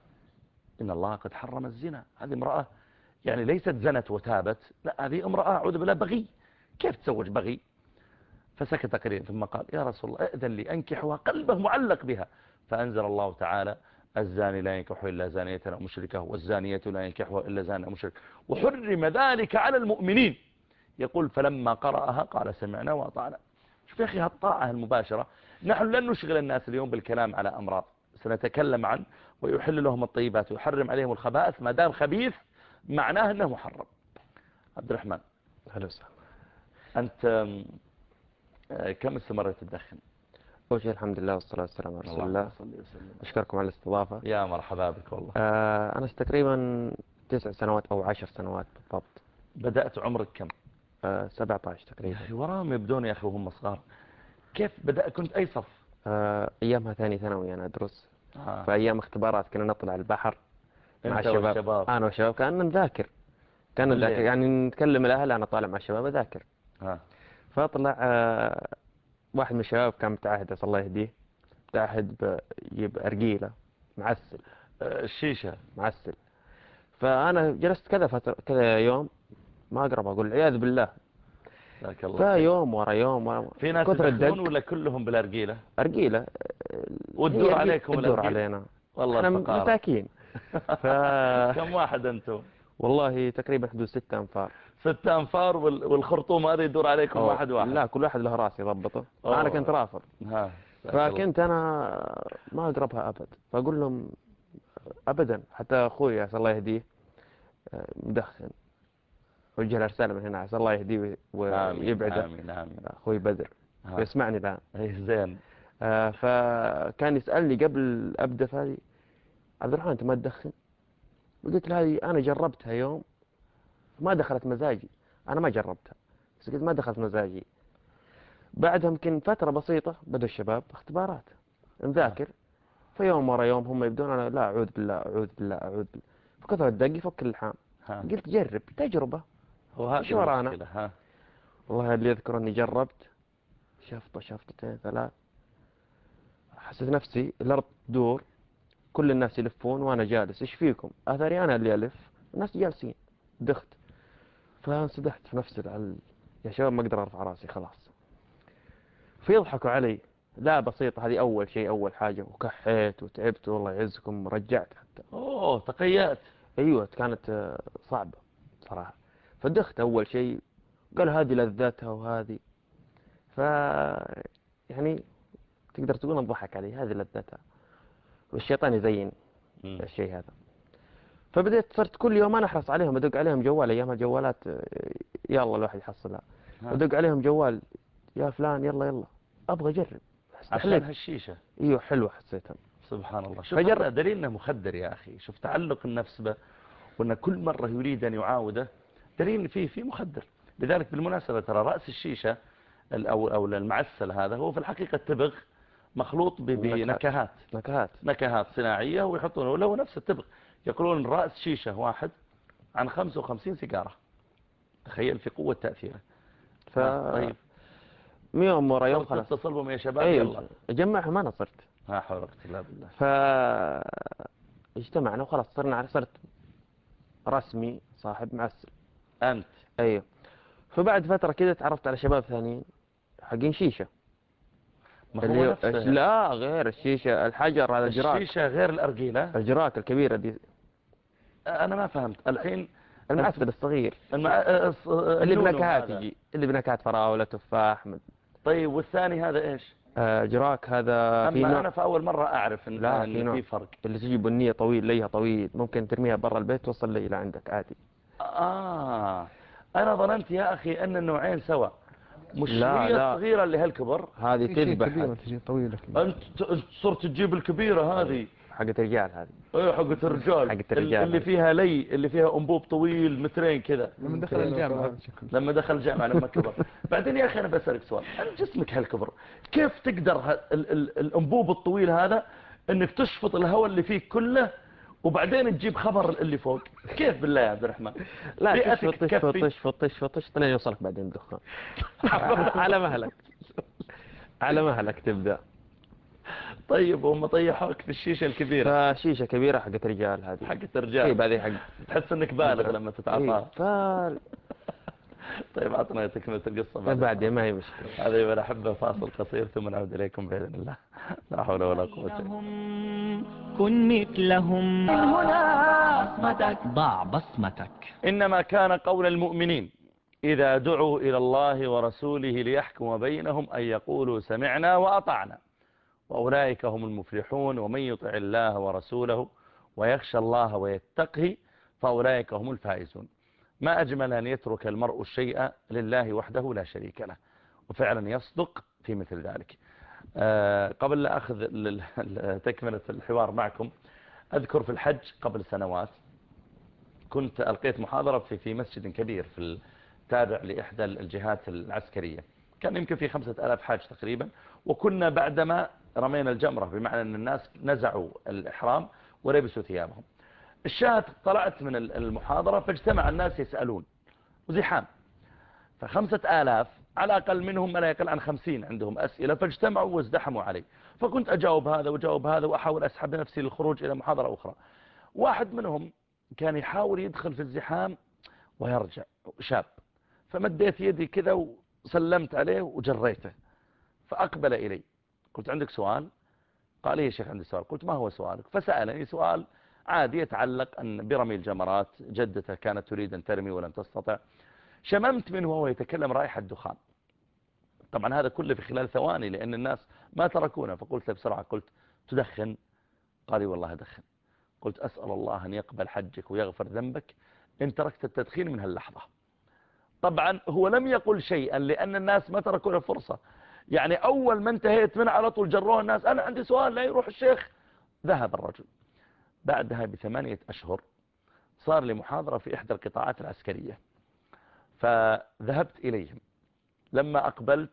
إن الله قد حرم الزنا. هذه امرأة يعني ليست زنت وتابت. لا هذه امرأة أعوذ بالله بغي. كيف تزوج بغي؟ فسكت قليلا ثم قال يا رسول الله ائذن لي أنكحها قلبه معلق بها. فأنزل الله تعالى الزاني لا ينكح إلا زانية أو مشركة والزانية لا ينكحها إلا زانية أو وحرم ذلك على المؤمنين. يقول فلما قرأها قال سمعنا وأطعنا. شوف يا أخي هالطاعة المباشرة. نحن لن نشغل الناس اليوم بالكلام على أمراض. سنتكلم عن ويحل لهم الطيبات ويحرم عليهم الخبائث ما دام خبيث معناه أنه محرم. عبد الرحمن. هلا وسهلا. أنت آه، كم استمريت تدخن؟ أول شيء الحمد لله والصلاة والسلام على رسول الله. أشكركم على الاستضافة. يا مرحبا بك والله. آه أنا تقريبا تسع سنوات أو عشر سنوات بالضبط. بدأت عمرك كم؟ آه 17 يا تقريبا أخي وراهم يبدون يا أخي وهم صغار. كيف بدأ كنت أي صف؟ آه أيامها ثاني ثانوي أنا أدرس. آه. فأيام اختبارات كنا نطلع البحر مع الشباب. والشباب. أنا والشباب كان نذاكر. كان. نذاكر. يعني نتكلم الأهل أنا طالع مع الشباب أذاكر. ها. فأطلع آه واحد من الشباب كان متعهد الله يهديه. متعهد بيجيب أرجيلة. معسل. آه، الشيشة. معسل. فأنا جلست كذا فترة كذا يوم. ما أقرب أقول العياذ بالله. الله. فيوم ورا يوم ورا. في ناس يدخنون ولا كلهم بالأرجيلة أرجيلة وتدور عليكم تدور؟ علينا. والله إحنا. مساكين. ف... كم واحد أنتم؟ والله تقريبا حدود ستة أنفار. ستة أنفار وال- والخرطوم هذا يدور عليكم أو- واحد واحد. لا كل واحد له رأس يضبطه. أوه. أنا كنت رافض. ها جزاك الله. فكنت أنا ما أقربها أبد. فأقول لهم أبدا. حتى أخوي عسى الله يهديه آه، مدخن. وجه له رسالة من هنا عسى الله يهديه ويبعده. آمين آمين. أخوي بدر. ها. يسمعني الآن إيه زين. آه، فكان يسألني قبل أبدأ هذه عبد الرحمن أنت ما تدخن؟ قلت له هذه أنا جربتها يوم ما دخلت مزاجي. أنا ما جربتها بس قلت ما دخلت مزاجي. بعدها يمكن فترة بسيطة بدأ الشباب اختبارات. نذاكر. فيوم ورا يوم هم يبدون أنا لا أعوذ بالله أعوذ بالله أعوذ بالله. فكثر الدق يفك اللحام. ها قلت جرب تجربة. شو ورانا؟ ها؟ والله اللي يذكر اني جربت شفطة شفطتين ثلاث. حسيت نفسي الأرض تدور كل الناس يلفون وأنا جالس. إيش فيكم؟ أثري أنا اللي ألف الناس جالسين. دخت. فانسدحت في نفسي على يا شباب ما أقدر أرفع رأسي خلاص. فيضحكوا علي. لا بسيطة هذه أول شيء أول حاجة. وكحيت وتعبت والله يعزكم رجعت حتى. أوه تقيأت. أيوه كانت آه، صعبة صراحة. فدخت أول شيء قال هذه لذاتها وهذه. ف يعني تقدر تقول انضحك علي هذه لذتها. والشيطان يزين. الشيء هذا. فبديت صرت كل يوم أنا أحرص عليهم أدق عليهم جوال أيام الجوالات يلا الواحد يحصلها. ها. أدق عليهم جوال يا فلان يلا يلا. أبغى أجرب. عشان هالشيشة. إيوه حلوة حسيتها. سبحان الله. شوف فجر- دليل إنه مخدر يا أخي. شوف تعلق النفس به وإن كل مرة يريد أن يعاوده دليل إن فيه في مخدر. لذلك بالمناسبة ترى رأس الشيشة ال- أو أو المعسل هذا هو في الحقيقة تبغ مخلوط. بنكهات. نكهات. نكهات صناعية ويحطونه له نفس التبغ يقولون رأس شيشة واحد عن 55 سيجارة. تخيل في قوة تأثيره. ف آه، طيب. يوم ورا يوم خلاص. تتصل بهم يا شباب أيوه يلا. اجمعهم أنا صرت. لا ولا قوة إلا بالله. ف اجتمعنا وخلاص صرنا صرت رسمي صاحب معسل. أنت. أيوه. فبعد فترة كده تعرفت على شباب ثانيين. حقين شيشة. ما هو نفسه لا غير الشيشة الحجر هذا الجراك الشيشة غير الأرجيلة. الجراك الكبيرة دي. أنا ما فهمت. الحين المعسل الصغير. المع... اللي بنكهات. يجي. اللي بنكهات فراولة تفاح مد- طيب والثاني هذا إيش؟ آه جراك هذا في أنا في أول مرة أعرف إن, لا، في. في فرق. اللي تجي بنية طويل ليها طويل ممكن ترميها برا البيت توصل لي إلى عندك عادي. آه. أنا ظننت يا أخي أن النوعين سوا. مش لا، هي لا. الصغيرة اللي هالكبر هذه تذبح كبير تجي طويلة. أنت صرت تجيب الكبيرة هذه. حقت رجال هذه. إيه حقت الرجال. حقت الرجال. اللي فيها لي اللي فيها أنبوب طويل مترين كذا. لما دخل شكله لما دخل الجامعة لما كبر. بعدين يا أخي أنا بسألك سؤال. جسمك هالكبر كيف تقدر ه- ال ال الأنبوب الطويل هذا أنك تشفط الهواء اللي فيك كله وبعدين تجيب خبر اللي فوق. كيف بالله يا عبد الرحمن؟ لا تكفي؟ تشفط تشفط تشفط لين يوصلك بعدين الدخان على مهلك. على مهلك تبدأ. طيب وهم طيحوك في الشيشة الكبيرة. فشيشة كبيرة حقت رجال هذه. حقت إي الرجال هذه حق. تحس إنك بالغ لما تتعاطاها طيب عطنا تكملة القصة بعد ما هي مشكلة. هذا يبقى أحبه فاصل قصير ثم نعود إليكم بإذن الله. لا حول ولا قوة إلا بالله. لهم كن مثلهم. من هنا بصمتك ضع بصمتك. إنما كان قول المؤمنين إذا دعوا إلى الله ورسوله ليحكم بينهم أن يقولوا سمعنا وأطعنا. وأولئك هم المفلحون ومن يطع الله ورسوله ويخشى الله ويتقه فأولئك هم الفائزون. ما أجمل أن يترك المرء الشيء لله وحده لا شريك له وفعلا يصدق في مثل ذلك. آه، قبل لا أخذ تكملة الحوار معكم أذكر في الحج قبل سنوات كنت ألقيت محاضرة في في مسجد كبير في التابع لإحدى الجهات العسكرية. كان يمكن في خمسة ألاف حاج تقريبا وكنا بعدما رمينا الجمرة بمعنى أن الناس نزعوا الإحرام ولبسوا ثيابهم. الشاهد طلعت من المحاضرة فاجتمع الناس يسألون. وزحام. فخمسة آلاف على الأقل منهم ما لا يقل عن خمسين عندهم أسئلة فاجتمعوا وازدحموا علي. فكنت أجاوب هذا وجاوب هذا وأحاول أسحب نفسي للخروج إلى محاضرة أخرى. واحد منهم كان يحاول يدخل في الزحام ويرجع شاب. فمديت يدي كذا وسلمت عليه وجريته. فأقبل إلي. قلت عندك سؤال؟ قال لي يا شيخ عندي سؤال. قلت ما هو سؤالك؟ فسألني سؤال عادي يتعلق أن برمي الجمرات جدته كانت تريد أن ترمي ولم تستطع. شممت منه وهو يتكلم رائحة دخان. طبعا هذا كله في خلال ثواني لأن الناس ما تركونا. فقلت بسرعة قلت تدخن؟ قال والله أدخن. قلت أسأل الله أن يقبل حجك ويغفر ذنبك إن تركت التدخين من هاللحظة. طبعا هو لم يقل شيئا لأن الناس ما تركوا له فرصة. يعني أول ما انتهيت منه على طول جروه الناس أنا عندي سؤال لا يروح الشيخ. ذهب الرجل. بعدها بثمانية أشهر صار لي محاضرة في إحدى القطاعات العسكرية. فذهبت إليهم. لما أقبلت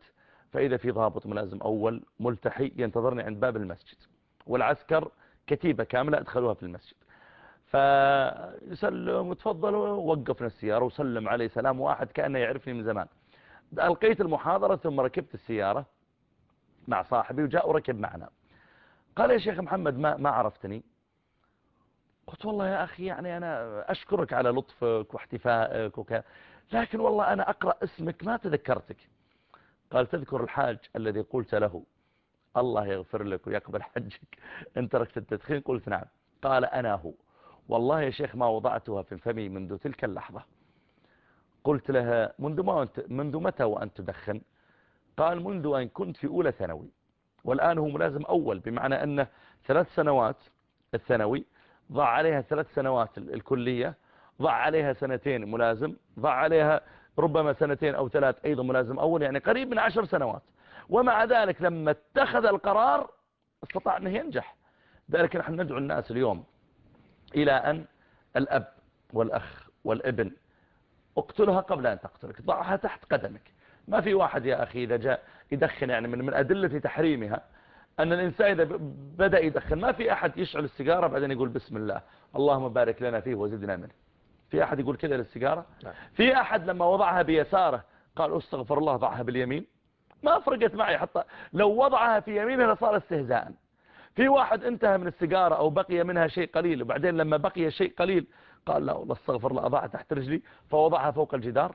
فإذا في ضابط ملازم أول ملتحي ينتظرني عند باب المسجد والعسكر كتيبة كاملة أدخلوها في المسجد. فيسلم وتفضل ووقفنا السيارة وسلم علي سلام واحد كأنه يعرفني من زمان. ألقيت المحاضرة ثم ركبت السيارة مع صاحبي وجاء وركب معنا. قال يا شيخ محمد ما, ما عرفتني؟ قلت والله يا أخي يعني أنا أشكرك على لطفك واحتفائك وكذا لكن والله أنا أقرأ اسمك ما تذكرتك. قال تذكر الحاج الذي قلت له. الله يغفر لك ويقبل حجك. إن تركت التدخين قلت نعم. قال أنا هو. والله يا شيخ ما وضعتها في فمي منذ تلك اللحظة. قلت لها منذ, ما أنت منذ متى وأنت تدخن؟ قال منذ أن كنت في أولى ثانوي. والآن هو ملازم أول بمعنى أنه ثلاث سنوات الثانوي ضع عليها ثلاث سنوات الكلية ضع عليها سنتين ملازم ضع عليها ربما سنتين أو ثلاث أيضا ملازم أول يعني قريب من عشر سنوات. ومع ذلك لما اتخذ القرار استطاع أنه ينجح. ذلك نحن ندعو الناس اليوم إلى أن الأب والأخ والابن اقتلها قبل أن تقتلك ضعها تحت قدمك. ما في واحد يا أخي إذا جاء يدخن يعني من, من أدلة تحريمها أن الإنسان إذا بدأ يدخن ما في أحد يشعل السيجارة بعدين يقول بسم الله اللهم بارك لنا فيه وزدنا منه. في أحد يقول كذا للسيجارة؟ لا. في أحد لما وضعها بيساره قال أستغفر الله ضعها باليمين؟ ما فرقت معي حتى لو وضعها في يمينه لصار استهزاء. في واحد انتهى من السيجارة أو بقي منها شيء قليل وبعدين لما بقي شيء قليل قال لا والله أستغفر الله أضعها تحت رجلي فوضعها فوق الجدار.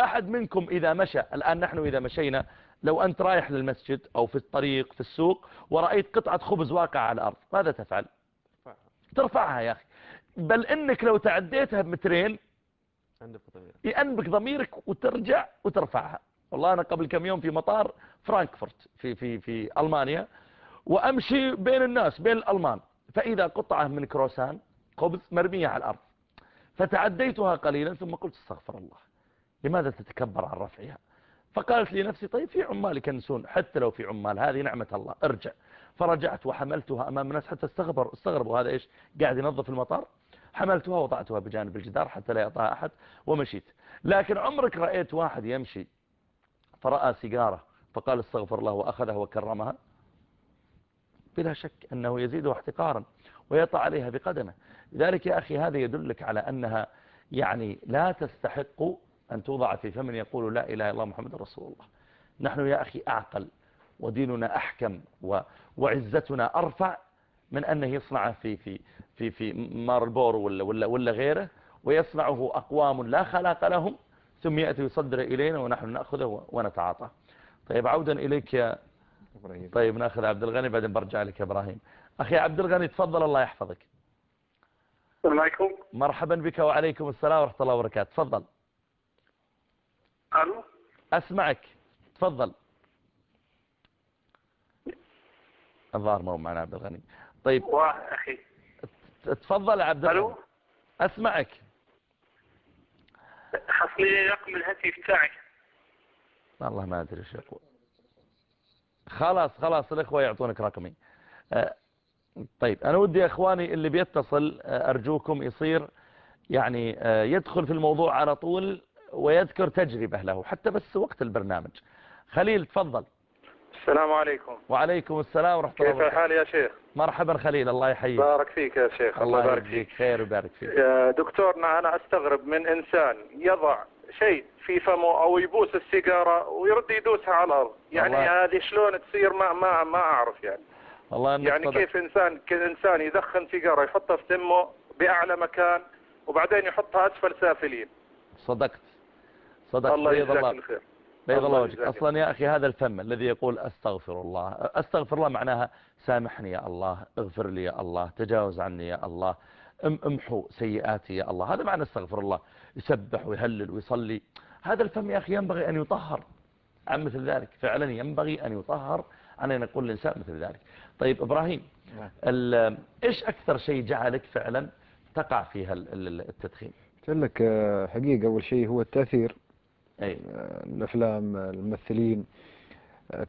أحد منكم إذا مشى الآن نحن إذا مشينا لو أنت رايح للمسجد أو في الطريق في السوق ورأيت قطعة خبز واقع على الأرض ماذا تفعل؟ ترفعها. يا أخي. بل إنك لو تعديتها بمترين يأنبك ضميرك وترجع وترفعها. والله أنا قبل كم يوم في مطار فرانكفورت في, في, في ألمانيا وأمشي بين الناس بين الألمان. فإذا قطعة من كروسان خبز مرمية على الأرض فتعديتها قليلا ثم قلت استغفر الله. لماذا تتكبر عن رفعها؟ فقالت لي نفسي طيب في عمال يكنسون حتى لو في عمال هذه نعمة الله ارجع. فرجعت وحملتها أمام الناس حتى استغبر استغربوا هذا إيش؟ قاعد ينظف المطار. حملتها وضعتها بجانب الجدار حتى لا يعطاها أحد ومشيت. لكن عمرك رأيت واحد يمشي فرأى سيجارة فقال استغفر الله وأخذها وكرمها؟ بلا شك أنه يزيدها احتقارا ويطع عليها بقدمه. لذلك يا أخي هذا يدلك على أنها يعني لا تستحق أن توضع في فم يقول لا إله إلا الله محمد رسول الله. نحن يا أخي أعقل وديننا أحكم و... وعزتنا أرفع من أنه يصنعه في في في في مارلبور ولا ولا ولا غيره ويصنعه أقوام لا خلاق لهم ثم يأتي يصدر إلينا ونحن نأخذه ونتعاطى. طيب عودا إليك يا إبراهيم. طيب نأخذ عبد الغني بعدين برجع لك يا إبراهيم. أخي عبد الغني تفضل الله يحفظك. السلام عليكم. مرحبا بك وعليكم السلام ورحمة الله وبركاته. تفضل. ألو؟ أسمعك. تفضل. الظاهر ما هو معنا عبد الغني. طيب. أخي. تفضل عبد الغني. ألو؟ أسمعك. حصلي رقم الهاتف تاعك والله ما أدري إيش يقول. خلاص خلاص الإخوة يعطونك رقمي. آه، طيب أنا ودي يا إخواني اللي بيتصل آه، أرجوكم يصير يعني آه، يدخل في الموضوع على طول ويذكر تجربة له حتى بس وقت البرنامج. خليل تفضل. السلام عليكم. وعليكم السلام ورحمة الله كيف وبركاته الحال يا شيخ؟ مرحبا خليل الله يحييك. بارك فيك يا شيخ الله الله يبارك فيك. خير ويبارك فيك. يا دكتورنا أنا أستغرب من إنسان يضع شيء في فمه أو يبوس السيجارة ويرد يدوسها على الأرض. يعني. هذه شلون تصير؟ ما ما ما أعرف يعني. والله يعني صدق. كيف انسان كإنسان يدخن سيجارة يحطها في تمه بأعلى مكان وبعدين يحطها أسفل سافلين. صدقت. صدقت الله بيض يجزاك الله الخير. بيض الله وجهك. أصلا يا أخي هذا الفم الذي يقول أستغفر الله. أستغفر الله معناها سامحني يا الله اغفر لي يا الله تجاوز عني يا الله أم- أمحو سيئاتي يا الله. هذا معنى أستغفر الله. يسبح ويهلل ويصلي. هذا الفم يا أخي ينبغي أن يطهر. عن مثل ذلك. فعلا ينبغي أن يطهر. عن ان يقول الانسان مثل ذلك. طيب إبراهيم. ال- إيش أكثر شيء جعلك فعلا تقع فيها ال- ال- التدخين؟ قلت لك آه، حقيقة أول شيء هو التأثير. أي الأفلام آه، الممثلين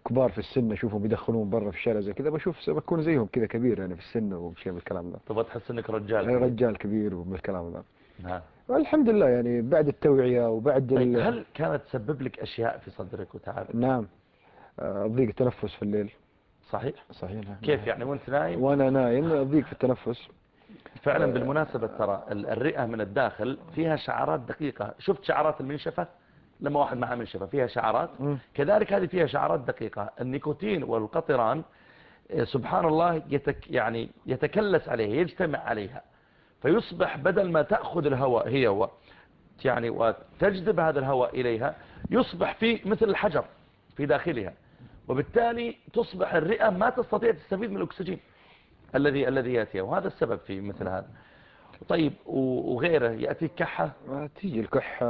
كبار في السن أشوفهم بيدخلون برا في الشارع زي كذا بشوف بكون زيهم كذا كبير يعني في السن وشيء من الكلام ده. تبغى تحس إنك رجال يعني رجال كبير ومن الكلام ده. ها. والحمد لله يعني بعد التوعية وبعد طيب. هل كانت تسبب لك أشياء في صدرك وتعبك نعم. آه، ضيق التنفس في الليل. صحيح؟ صحيح. نعم. كيف يعني؟ وأنت نايم؟ وأنا نايم ضيق في التنفس. فعلا آه. بالمناسبة ترى ال- الرئة من الداخل فيها شعرات دقيقة. شفت شعرات المنشفة؟ لما واحد معه منشفة فيها شعرات. كذلك هذه فيها شعرات دقيقة. النيكوتين والقطران آه، سبحان الله يتك يعني يتكلس عليها يجتمع عليها. فيصبح بدل ما تأخذ الهواء هي و يعني وتجذب هذا الهواء إليها يصبح في مثل الحجر في داخلها. وبالتالي تصبح الرئة ما تستطيع تستفيد من الأكسجين الذي الذي يأتيها. وهذا السبب في مثل هذا. طيب وغيره يأتيك كحة؟ آه، تيجي الكحة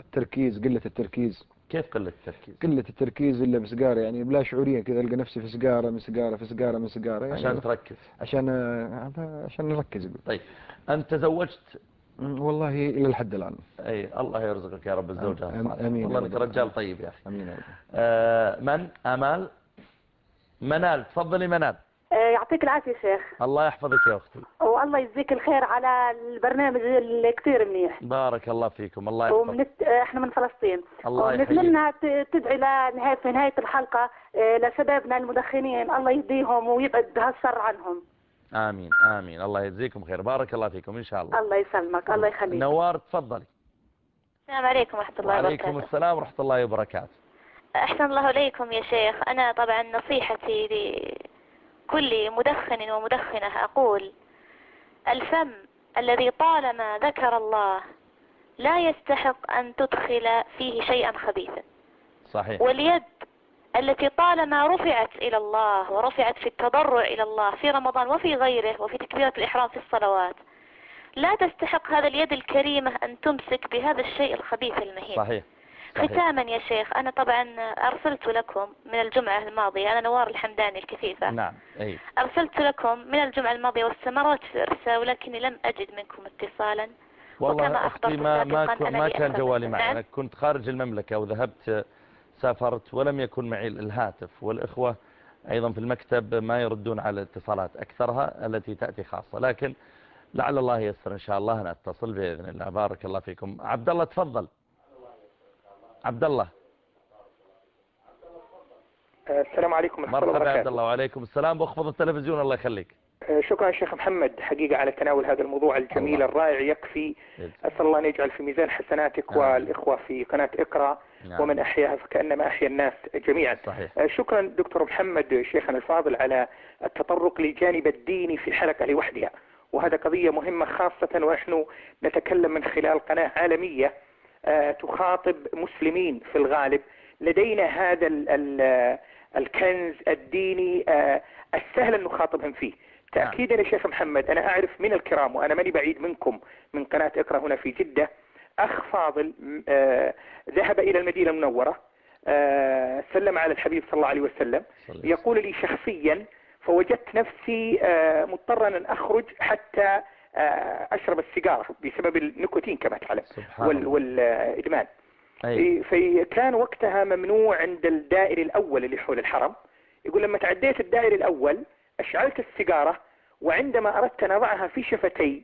التركيز قلة التركيز. كيف قلة التركيز؟ قلة التركيز إلا بسجارة يعني بلا شعوريا كذا ألقى نفسي في سجارة من سجارة في سجارة من سجارة يعني عشان تركز. عشان عشان نركز. يقول طيب أنت تزوجت؟ والله إلى الحد الآن. أي الله يرزقك يا رب الزوجة. أمين والله أنك. رجال طيب يا أخي. أمين. آه من؟ أمال؟ منال تفضلي منال. يعطيك العافية شيخ. الله يحفظك يا أختي. والله يجزيك الخير على البرنامج اللي كثير منيح. بارك الله فيكم. الله يحفظك. ومنت... آه، إحنا من فلسطين. الله يحييك. ونتمنى ت- تدعي لنهاية في نهاية الحلقة آه، لشبابنا المدخنين. الله يهديهم ويبعد هالشر عنهم. آمين آمين. الله يجزيكم خير. بارك الله فيكم إن شاء الله. الله يسلمك. الله يخليك. نوار تفضلي. السلام عليكم ورحمة الله وعليكم وبركاته السلام ورحمة الله وبركاته. أحسن الله إليكم يا شيخ. أنا طبعا نصيحتي لكل مدخن ومدخنة أقول الفم الذي طالما ذكر الله لا يستحق أن تدخل فيه شيئا خبيثا. صحيح. واليد التي طالما رفعت إلى الله ورفعت في التضرع إلى الله في رمضان وفي غيره وفي تكبيرة الإحرام في الصلوات لا تستحق هذا اليد الكريمة أن تمسك بهذا الشيء الخبيث المهين. صحيح. ختاما يا شيخ أنا طبعا أرسلت لكم من الجمعة الماضية أنا نوار الحمداني الكفيفة نعم أي. أرسلت لكم من الجمعة الماضية واستمرت في الإرسال ولكني لم أجد منكم اتصالا. والله وكما أختي ما ما ما كان جوالي معي. أنا كنت خارج المملكة وذهبت سافرت ولم يكن معي الهاتف. والإخوة أيضا في المكتب ما يردون على الاتصالات أكثرها التي تأتي خاصة. لكن لعل الله يسر إن شاء الله نتصل بإذن الله. بارك الله فيكم. عبد الله تفضل. عبد الله. السلام عليكم مرحبا عبد الله وعليكم السلام. واخفض التلفزيون الله يخليك. آه، شكرا شيخ محمد. حقيقة على تناول هذا الموضوع الجميل الله. الرائع. يكفي أسأل الله أن يجعل في ميزان حسناتك آمين. والإخوة في قناة اقرأ نعم. ومن أحياها فكأنما أحيا الناس جميعا. صحيح. آه، شكرا دكتور محمد شيخنا الفاضل على التطرق للجانب الديني في حلقة لوحدها. وهذا قضية مهمة خاصة ونحن نتكلم من خلال قناة عالمية. تخاطب مسلمين في الغالب. لدينا هذا ال ال الكنز الديني آه، السهل أن نخاطبهم فيه. تأكيدا يا شيخ محمد أنا أعرف من الكرام وأنا ماني بعيد منكم من قناة إقرأ هنا في جدة أخ فاضل آه، ذهب إلى المدينة المنورة آه، سلم على الحبيب صلى الله عليه وسلم. يقول لي شخصيا فوجدت نفسي آه، مضطرا أن أخرج حتى آه، أشرب السيجارة بسبب النيكوتين كما تعلم وال- الله. والإدمان أي. فكان وقتها ممنوع عند الدائري الأول اللي حول الحرم يقول لما تعديت الدائري الأول أشعلت السيجارة وعندما أردت أن أضعها في شفتي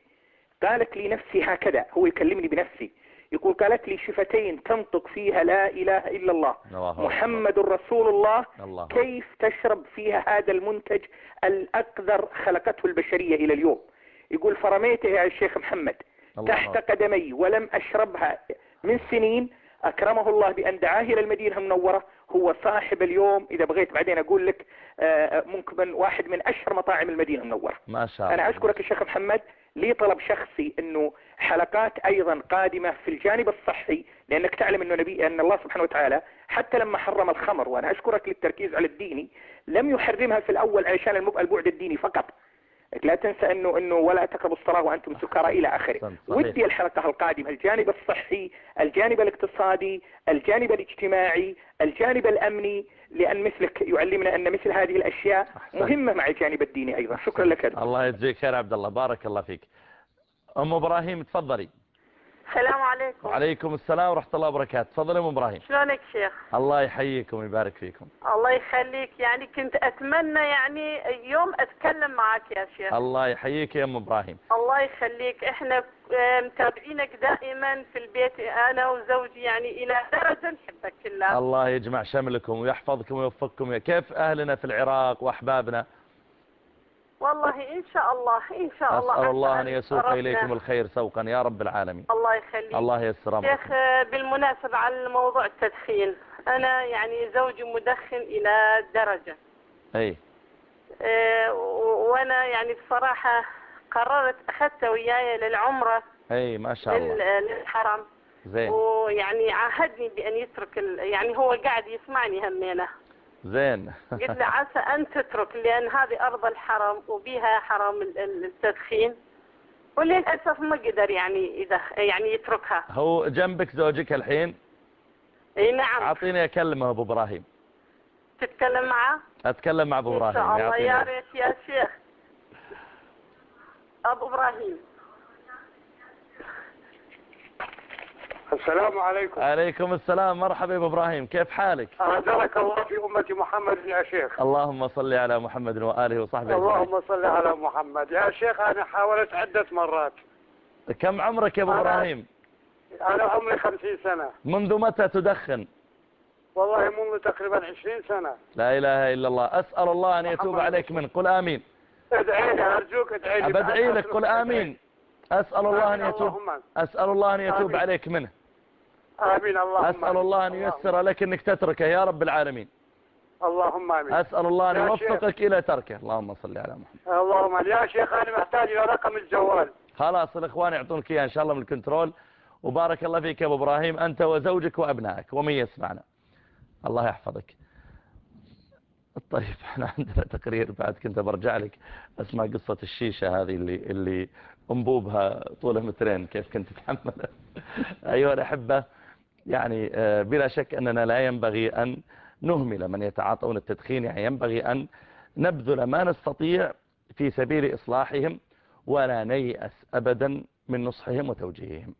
قالت لي نفسي هكذا هو يكلمني بنفسي يقول قالت لي شفتين تنطق فيها لا إله إلا الله الله. محمد رسول الله الله كيف تشرب فيها هذا المنتج الأقذر خلقته البشرية إلى اليوم يقول فرميته يا الشيخ محمد تحت. قدمي ولم أشربها من سنين أكرمه الله بأن دعاه إلى المدينة المنورة هو صاحب اليوم. إذا بغيت بعدين أقول لك آه، ممكن واحد من أشهر مطاعم المدينة المنورة. ما شاء الله. أنا أشكرك يا شيخ محمد لي طلب شخصي أنه حلقات أيضا قادمة في الجانب الصحي لأنك تعلم أنه نبي أن الله سبحانه وتعالى حتى لما حرم الخمر وأنا أشكرك للتركيز على الديني لم يحرمها في الأول المب- البعد الديني فقط. لا تنسى انه أنه ولا تقربوا الصلاة وأنتم سكارى إلى آخره. ودي الحلقة القادمة الجانب الصحي الجانب الاقتصادي الجانب الاجتماعي الجانب الأمني لأن مثلك يعلمنا أن مثل هذه الأشياء أحسنت. مهمة مع الجانب الديني أيضا شكرا لك. الله يجزيك خير عبد الله بارك الله فيك أم إبراهيم تفضلي السلام عليكم. وعليكم السلام ورحمة الله وبركاته. تفضلي أم إبراهيم. شلونك شيخ؟ الله يحييكم ويبارك فيكم. الله يخليك. يعني كنت أتمنى يعني يوم أتكلم معك يا شيخ. الله يحييك يا أم إبراهيم. الله يخليك. إحنا متابعينك دائما في البيت أنا وزوجي يعني إلى درجة نحبك كلها الله يجمع شملكم ويحفظكم ويوفقكم. كيف أهلنا في العراق وأحبابنا؟ والله إن شاء الله إن شاء الله أسأل الله أن يسوق ربنا. إليكم الخير سوقا يا رب العالمين. الله يخليك. الله ييسر أمركم شيخ آه، بالمناسبة على موضوع التدخين أنا يعني زوجي مدخن إلى درجة. أي. آه، و- وأنا يعني بصراحة قررت أخذته وياي للعمرة. أي ما شاء الله. لل- للحرم. زين. ويعني عاهدني بأن يترك. يعني هو قاعد يسمعني همينة. زين. قلت له عسى أن تترك لأن هذه أرض الحرم وبيها حرام ال- ال- التدخين. وللأسف ما قدر يعني يعني يتركها. هو جنبك زوجك الحين؟ إي نعم. أعطيني أكلمه أبو إبراهيم. تتكلم معه أتكلم مع أبو إن إبراهيم شاء الله. يا ريت يا شيخ. أبو إبراهيم. السلام عليكم. عليكم السلام. مرحبا يا أبو إبراهيم. كيف حالك؟ أهدرك الله في أمة محمد يا شيخ. اللهم صل على محمد وآله وصحبه. اللهم صل على محمد. يا شيخ أنا حاولت عدة مرات. كم عمرك يا أبو إبراهيم؟ أنا عمري خمسين سنة. منذ متى تدخن؟ والله منذ تقريبا عشرين سنة. لا إله إلا الله. أسأل الله أن يتوب عليك منه. قل آمين. ادعي لي أرجوك ادعي لي. أبدعي لك. قل آمين. أسأل الله أن يتوب أسأل الله أن يتوب. عليك منه. آمين. اللهم أسأل الله أن ييسر لك أنك تتركه يا رب العالمين. اللهم آمين. أسأل الله أن. يوفقك إلى تركه. اللهم صل على محمد. اللهم. يا شيخ أنا محتاج إلى رقم الجوال خلاص الإخوان يعطونك إياه إن شاء الله من الكنترول. وبارك الله فيك يا أبو إبراهيم. أنت وزوجك وأبنائك. ومن يسمعنا. الله يحفظك. طيب إحنا عندنا تقرير بعد كنت برجع لك. اسمع قصة الشيشة هذه اللي اللي أنبوبها طوله مترين. كيف كنت تتحمل أيها الأحبة يعني آه، بلا شك أننا لا ينبغي أن نهمل من يتعاطون التدخين. يعني ينبغي أن نبذل ما نستطيع في سبيل إصلاحهم ولا نيأس ابدا من نصحهم وتوجيههم.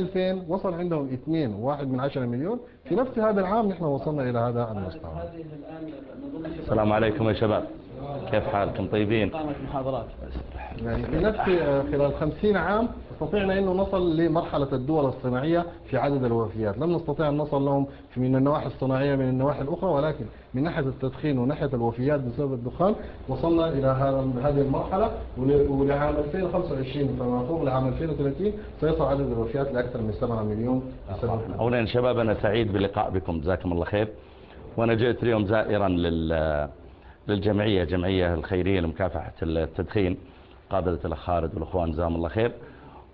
2000 وصل عندهم 2 واحد من 10 مليون. في نفس هذا العام نحن وصلنا إلى هذا المستوى. السلام عليكم يا شباب. كيف حالكم؟ طيبين. محاضرات. يعني في نفس خلال 50 عام استطعنا إنه نصل لمرحلة الدول الصناعية في عدد الوفيات. لم نستطيع أن نصل لهم في من النواحي الصناعية من النواحي الأخرى ولكن من ناحية التدخين وناحية الوفيات بسبب الدخان وصلنا إلى هذا هذه المرحلة ول- ولعام 2025 فما فوق لعام 2030 سيصل عدد الوفيات لأكثر من 7 مليون أولا شباب أنا سعيد بلقاء بكم. جزاكم الله خير. وأنا جئت اليوم زائرا لل للجمعية جمعية الخيرية لمكافحة التدخين قادة الأخ خالد والأخوان جزاهم الله خير.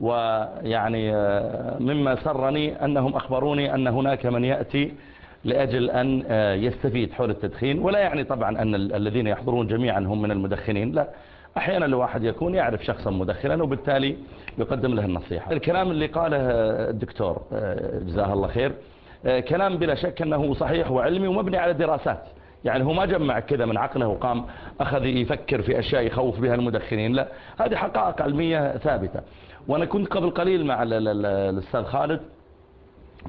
ويعني آه، مما سرني أنهم أخبروني أن هناك من يأتي لأجل أن آه، يستفيد حول التدخين. ولا يعني طبعا أن ال- الذين يحضرون جميعا هم من المدخنين. لا أحيانا الواحد يكون يعرف شخصا مدخنا وبالتالي يقدم له النصيحة. الكلام اللي قاله الدكتور آه، جزاه الله خير كلام بلا شك أنه صحيح وعلمي ومبني على دراسات. يعني هو ما جمع كذا من عقله وقام أخذ يفكر في أشياء يخوف بها المدخنين. لا هذه حقائق علمية ثابتة. وأنا كنت قبل قليل مع ال- ال- ال- الأستاذ خالد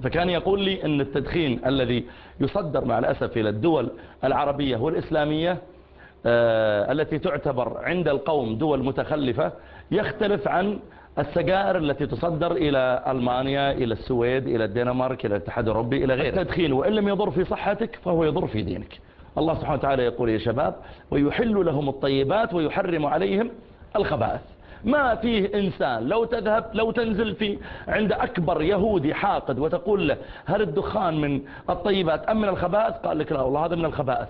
فكان يقول لي أن التدخين الذي يصدر مع الأسف إلى الدول العربية والإسلامية آه، التي تعتبر عند القوم دول متخلفة يختلف عن السجائر التي تصدر إلى ألمانيا إلى السويد إلى الدنمارك إلى الاتحاد الأوروبي إلى غيره التدخين وإن لم يضر في صحتك فهو يضر في دينك. الله سبحانه وتعالى يقول يا شباب ويحل لهم الطيبات ويحرم عليهم الخبائث. ما فيه إنسان لو تذهب لو تنزل في عند أكبر يهودي حاقد وتقول له هل الدخان من الطيبات أم من الخبائث؟ قال لك لا والله هذا من الخبائث.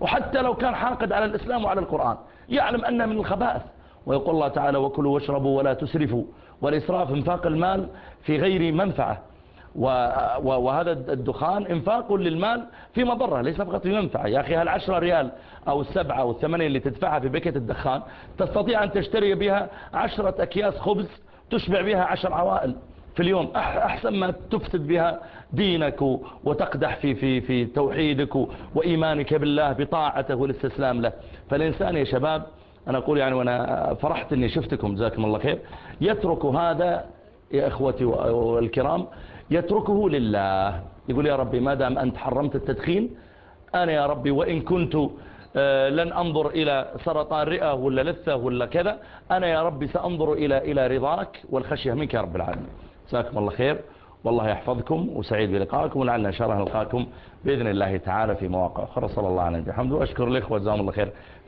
وحتى لو كان حاقد على الإسلام وعلى القرآن يعلم أنه من الخبائث. ويقول الله تعالى وكلوا واشربوا ولا تسرفوا والإسراف انفاق المال في غير منفعة. وهذا الدخان انفاق للمال في مضرة ليس فقط منفعة يا أخي هالعشرة ريال أو السبعة أو الثمانية اللي تدفعها في بكة الدخان تستطيع أن تشتري بها عشرة أكياس خبز تشبع بها عشر عوائل في اليوم. أح- أحسن ما تفسد بها دينك وتقدح في, في, في توحيدك وإيمانك بالله بطاعته والاستسلام له. فالإنسان يا شباب أنا أقول يعني وأنا فرحت أني شفتكم جزاكم الله خير. يترك هذا يا إخوتي و- والكرام يتركه لله. يقول يا ربي ما دام أنت حرمت التدخين أنا يا ربي وإن كنت آه، لن أنظر إلى سرطان رئة ولا لثة ولا كذا أنا يا ربي سأنظر إلى إلى رضاك والخشية منك يا رب العالمين. جزاكم الله خير. والله يحفظكم وسعيد بلقائكم ولعلنا إن شاء الله نلقاكم بإذن الله تعالى في مواقع أخرى. صلى الله عليه وسلم وأشكر الإخوة جزاهم الله خير.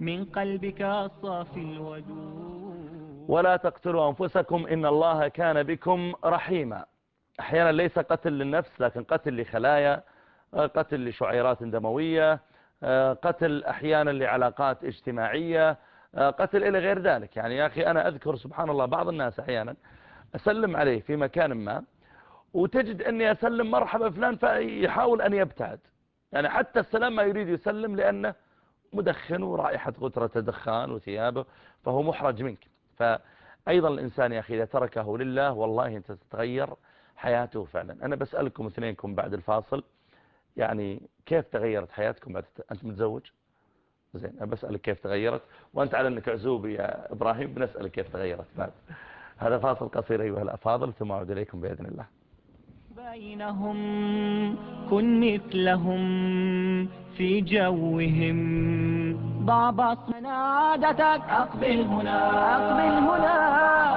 من قلبك الصافي الودود ولا تقتلوا أنفسكم إن الله كان بكم رحيما. أحيانا ليس قتل للنفس لكن قتل لخلايا آه، قتل لشعيرات دموية آه، قتل أحيانا لعلاقات اجتماعية آه، قتل إلى غير ذلك. يعني يا أخي أنا أذكر سبحان الله بعض الناس أحيانا أسلم عليه في مكان ما وتجد أني أسلم مرحبا فلان فيحاول أن يبتعد. يعني حتى السلام ما يريد يسلم لأنه مدخن ورائحة غترة دخان وثيابه فهو محرج منك. فأيضا الإنسان يا أخي إذا تركه لله والله أنت تتغير حياته فعلا. أنا بسألكم اثنينكم بعد الفاصل يعني كيف تغيرت حياتكم بعد أنت متزوج؟ زين أنا بسألك كيف تغيرت وأنت على أنك عزوبي يا إبراهيم بنسألك كيف تغيرت بعد. هذا فاصل قصير أيها الأفاضل ثم أعود إليكم بإذن الله. بينهم كن مثلهم في جوهم. ضع بصمة عادتك أقبل هنا أقبل هنا.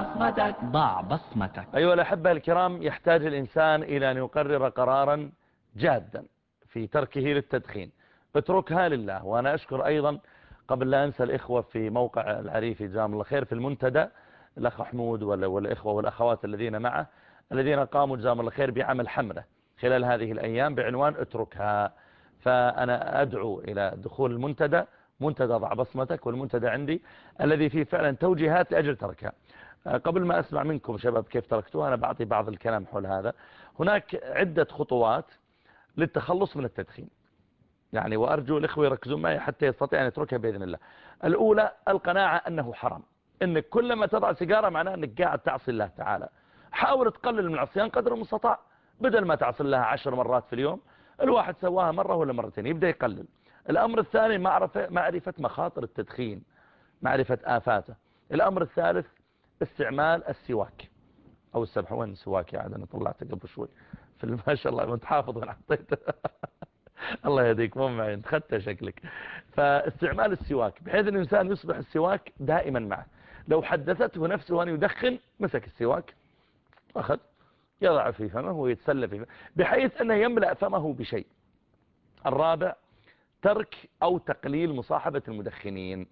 بصمتك ضع بصمتك أيها الأحبة الكرام يحتاج الإنسان إلى أن يقرر قرارا جادا في تركه للتدخين. اتركها لله. وأنا أشكر أيضا قبل لا أنسى الإخوة في موقع العريفي جزاهم الله خير في المنتدى الأخ حمود وال- والإخوة والأخوات الذين معه. الذين قاموا جزاهم الله خير بعمل حملة خلال هذه الأيام بعنوان اتركها. فأنا أدعو إلى دخول المنتدى منتدى ضع بصمتك والمنتدى عندي الذي فيه فعلا توجيهات لأجل تركها. آه، قبل ما أسمع منكم شباب كيف تركتوها أنا بعطي بعض الكلام حول هذا. هناك عدة خطوات للتخلص من التدخين. يعني وأرجو الإخوة يركزون معي حتى يستطيع أن يتركها بإذن الله. الأولى القناعة أنه حرام. أنك كلما تضع سيجارة معناه أنك قاعد تعصي الله تعالى. حاول تقلل من العصيان قدر المستطاع بدل ما تعصي الله عشر مرات في اليوم الواحد سواها مرة ولا مرتين يبدأ يقلل. الأمر الثاني معرفة, معرفة مخاطر التدخين معرفة آفاته. الأمر الثالث استعمال السواك أو السبحة وين السواك يا عاد؟ أنا طلعت قبل شوي. في ما شاء الله وانت حافظ وين حطيته الله يهديك مو معي انت خدته شكلك. فاستعمال السواك بحيث إن الإنسان يصبح السواك دائما معه. لو حدثته نفسه ان يدخن مسك السواك. أخذ يضع في فمه ويتسلى في فمه بحيث أنه يملأ فمه بشيء. الرابع ترك أو تقليل مصاحبة المدخنين.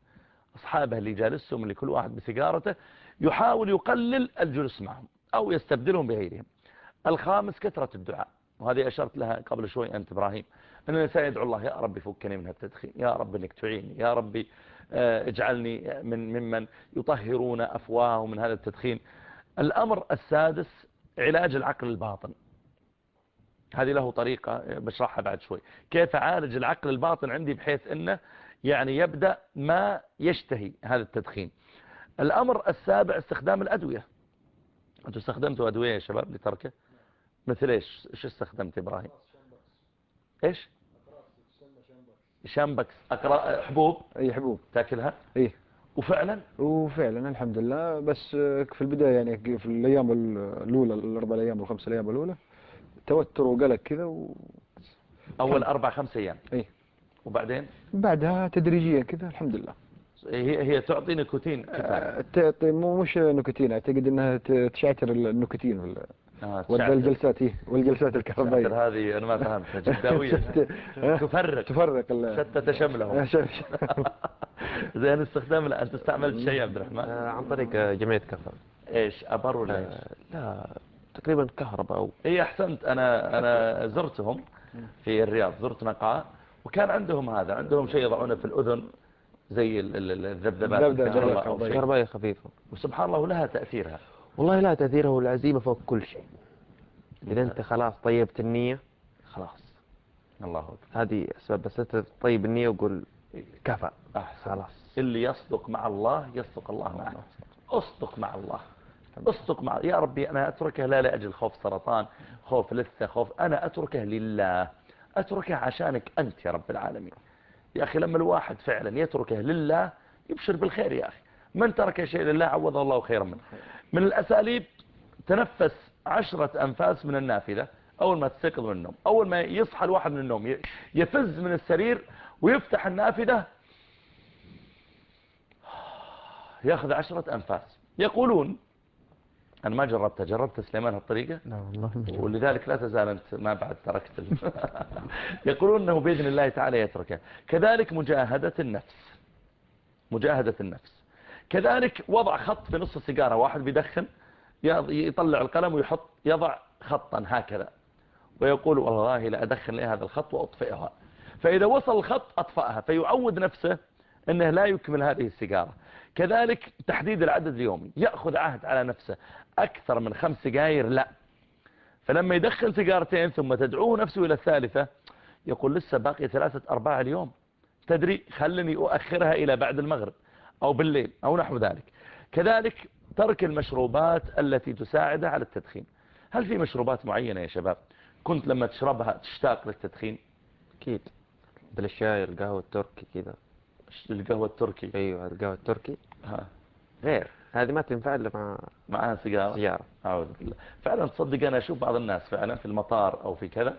أصحابه اللي جالسهم اللي كل واحد بسيجارته يحاول يقلل الجلوس معهم أو يستبدلهم بغيرهم. الخامس كثرة الدعاء. وهذه أشرت لها قبل شوي أنت إبراهيم أن الإنسان يدعو الله يا رب فكني من التدخين يا رب أنك تعيني يا ربي آه، اجعلني من ممن يطهرون أفواههم من هذا التدخين. الأمر السادس علاج العقل الباطن. هذه له طريقة بشرحها بعد شوي. كيف أعالج العقل الباطن عندي بحيث أنه يعني يبدأ ما يشتهي هذا التدخين. الأمر السابع استخدام الأدوية. أنتم استخدمتوا أدوية يا شباب لتركة؟ مثل إيش؟ إيش استخدمت إبراهيم؟ إيش؟ شامبكس أقرأ حبوب؟ أي حبوب. تأكلها؟ اي وفعلا؟ وفعلا الحمد لله. بس في البداية يعني في الأيام الأولى الأربع أيام والخمس أيام الأولى توتر وقلق كذا و... أول أربع خمس أيام؟ اي وبعدين؟ بعدها تدريجيا كذا الحمد لله. هي هي تعطي نيكوتين آه، تعطي مو مش نيكوتين أعتقد إنها تشعتر النيكوتين ولا آه، والجلسات هي والجلسات الكهربائية. شاطر هذه أنا ما فهمتها جداوية. تفرق. تفرق شتت شملهم. زين استخدام لا أنت استعملت شيء يا عبد الرحمن؟ آه، عن طريق آه، جمعية كفر إيش أبر ولا آه، لا تقريبا كهرباء. أو إي أحسنت. أنا أنا زرتهم في الرياض زرت مقهى وكان عندهم هذا عندهم شيء يضعونه في الأذن زي ال- ال- ال- الذبذبات الذبذبة الكهرباء أو شيء. كهربائية خفيفة. وسبحان الله لها تأثيرها. والله لا تأثيره والعزيمة فوق كل شيء. إذا أنت خلاص طيبت النية خلاص. الله أكبر. هذه أسباب. بس أنت طيب النية وقول كفى. أحسن خلاص. اللي يصدق مع الله يصدق الله معه. اصدق مع الله. اصدق مع يا ربي أنا أتركه لا لأجل خوف سرطان خوف لثة خوف أنا أتركه لله. أتركه عشانك أنت يا رب العالمين. يا أخي لما الواحد فعلا يتركه لله يبشر بالخير يا أخي. من ترك شيء لله عوضه الله خيرا منه. من الأساليب تنفس عشرة أنفاس من النافذة. أول ما تستيقظ من النوم. أول ما يصحى الواحد من النوم يفز من السرير ويفتح النافذة ياخذ عشرة أنفاس. يقولون أنا ما جربتها جربت سليمان هالطريقة لا والله ولذلك لا تزال أنت ما بعد تركت. يقولون أنه بإذن الله تعالى يتركه كذلك مجاهدة النفس. مجاهدة النفس. كذلك وضع خط في نص السيجارة. واحد بيدخن يطلع القلم ويحط يضع خطا هكذا. ويقول والله لا أدخن لي هذا الخط وأطفئها. فإذا وصل الخط أطفأها فيعود نفسه أنه لا يكمل هذه السيجارة. كذلك تحديد العدد اليومي. يأخذ عهد على نفسه أكثر من خمس سجاير؟ لا. فلما يدخن سيجارتين ثم تدعوه نفسه إلى الثالثة يقول لسه باقي ثلاثة أرباع اليوم. تدري خلني أؤخرها إلى بعد المغرب أو بالليل أو نحو ذلك. كذلك ترك المشروبات التي تساعد على التدخين. هل في مشروبات معينة يا شباب كنت لما تشربها تشتاق للتدخين؟ أكيد. مثل الشاي القهوة التركي كذا. القهوة التركي. أيوة القهوة التركي. ها. غير. هذه ما تنفع إلا مع معها سيجارة سيارة. أعوذ بالله. فعلا تصدق أنا أشوف بعض الناس فعلا في المطار أو في كذا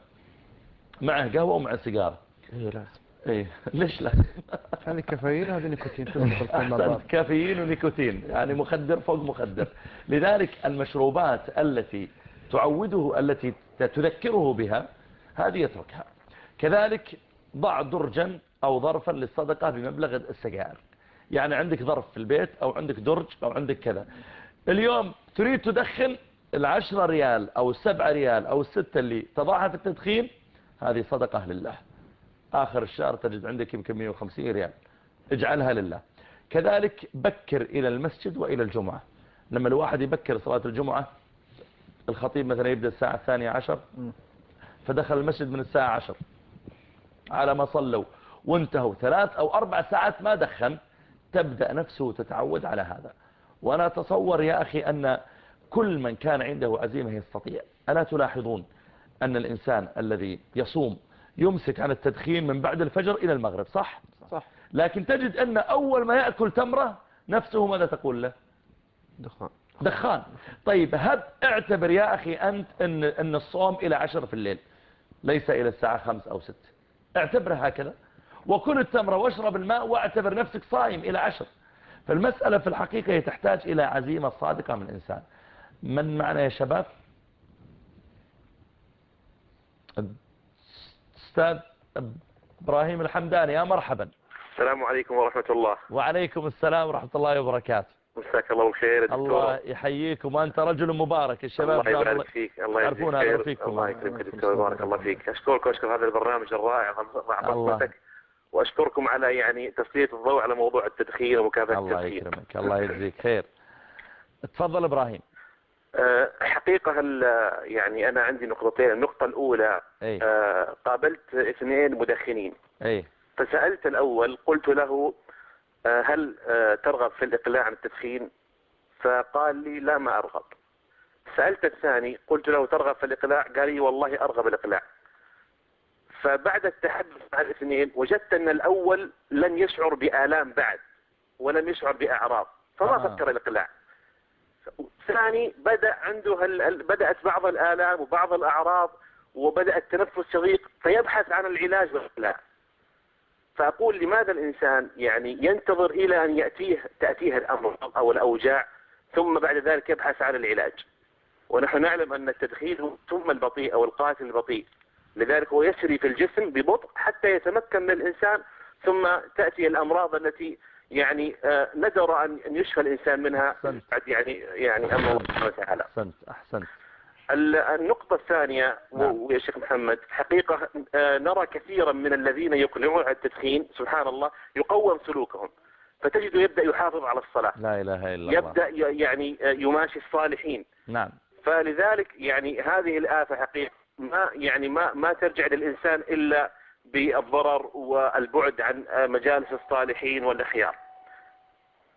معه قهوة ومعه سيجارة إيه لازم إيه. ليش لا؟ هذه كافيين وهذه نيكوتين. كافيين ونيكوتين. يعني مخدر فوق مخدر. لذلك المشروبات التي تعوده التي تذكره بها هذه يتركها. كذلك ضع درجا أو ظرفا للصدقة بمبلغ السجائر يعني عندك ظرف في البيت أو عندك درج أو عندك كذا. اليوم تريد تدخن العشرة ريال أو السبعة ريال أو الستة اللي تضعها في التدخين هذه صدقة لله. آخر الشهر تجد عندك يمكن 150 ريال. اجعلها لله. كذلك بكر إلى المسجد وإلى الجمعة. لما الواحد يبكر صلاة الجمعة الخطيب مثلا يبدأ الساعة الثانية عشر فدخل المسجد من الساعة عشر. على ما صلوا وانتهوا. ثلاث أو أربع ساعات ما دخن. تبدأ نفسه تتعود على هذا. وأنا أتصور يا أخي أن كل من كان عنده عزيمة يستطيع. ألا تلاحظون أن الإنسان الذي يصوم يمسك عن التدخين من بعد الفجر إلى المغرب صح؟ صح. لكن تجد أن أول ما يأكل تمرة نفسه ماذا تقول له؟ دخان. دخان. طيب هب اعتبر يا أخي أنت أن, أن الصوم إلى عشر في الليل ليس إلى الساعة خمس أو ست. اعتبرها هكذا. وكل التمرة واشرب الماء واعتبر نفسك صائم إلى عشر. فالمسألة في الحقيقة هي تحتاج إلى عزيمة صادقة من الإنسان. من معنا يا شباب؟ أستاذ إبراهيم الحمداني يا مرحبا. السلام عليكم ورحمة الله. وعليكم السلام ورحمة الله وبركاته. مساك الله دكتور. الله يحييكم. وأنت رجل مبارك الشباب الله يبارك فيك الله يجزيك يعرفون هذا خير. فيكم. الله يكرمك دكتور بارك الله فيك. أشكرك وأشكر هذا البرنامج الرائع مع. بصمتك وأشكركم على يعني تسليط الضوء على موضوع التدخين ومكافحة الله التدخين. يكرمك الله يجزيك خير. تفضل إبراهيم. أه، حقيقة يعني أنا عندي نقطتين النقطة الأولى أي أه، قابلت اثنين مدخنين. أي فسألت الأول قلت له آه، هل آه، ترغب في الإقلاع عن التدخين؟ فقال لي لا ما أرغب. سألت الثاني قلت له ترغب في الإقلاع؟ قال لي والله أرغب الإقلاع. فبعد التحدث مع الاثنين وجدت أن الأول لن يشعر بآلام بعد ولم يشعر بأعراض فما آه. فكر الإقلاع. الثاني بدأ عنده هل بدأت بعض الآلام وبعض الأعراض وبدأ التنفس شغيق فيبحث عن العلاج والإقلاع. فأقول لماذا الإنسان يعني ينتظر إلى أن يأتيه تأتيه الأمراض أو الأوجاع ثم بعد ذلك يبحث عن العلاج. ونحن نعلم أن التدخين هو ثم البطيء أو القاتل البطيء. لذلك هو يسري في الجسم ببطء حتى يتمكن من الإنسان ثم تأتي الأمراض التي يعني آه، ندر أن يشفى الإنسان منها. بعد يعني يعني أمر الله سبحانه وتعالى. أحسنت أحسنت. ال- النقطة الثانية نعم. ويا شيخ محمد حقيقة آه، نرى كثيرا من الذين يقنعون على التدخين سبحان الله يقوم سلوكهم. فتجده يبدأ يحافظ على الصلاة. لا إله إلا الله. يبدأ يعني آه، يماشي الصالحين. نعم. فلذلك يعني هذه الآفة حقيقة. ما يعني ما ما ترجع للإنسان إلا بالضرر والبعد عن مجالس الصالحين والأخيار.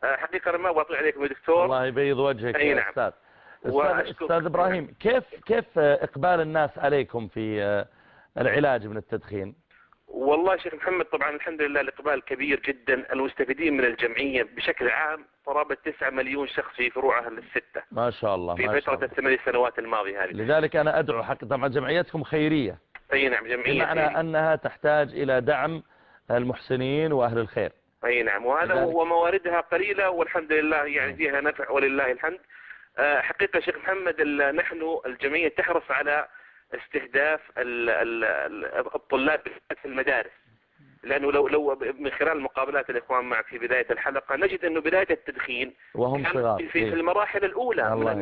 آه، حقيقة أنا ما بطيع عليكم يا دكتور. الله يبيض وجهك يا نعم. أستاذ. أستاذ إبراهيم كيف كيف إقبال الناس عليكم في آه، العلاج من التدخين؟ والله شيخ محمد طبعا الحمد لله الإقبال كبير جدا. المستفيدين من الجمعية بشكل عام قرابة 9 مليون شخص في فروعها الستة. ما شاء الله في ما فترة الله. الثمان سنوات الماضية هذه. لذلك أنا أدعو حق طبعا جمعيتكم خيرية. أي نعم جمعية بمعنى. أنها تحتاج إلى دعم المحسنين وأهل الخير. أي نعم وهذا لذلك- ومواردها قليلة والحمد لله يعني فيها نفع ولله الحمد. آه، حقيقة شيخ محمد نحن الجمعية تحرص على استهداف ال- ال- ال- الطلاب في المدارس. لأنه لو لو من خلال مقابلات الإخوان معك في بداية الحلقة نجد أنه بداية التدخين وهم صغار في, في إيه. المراحل الأولى الله من,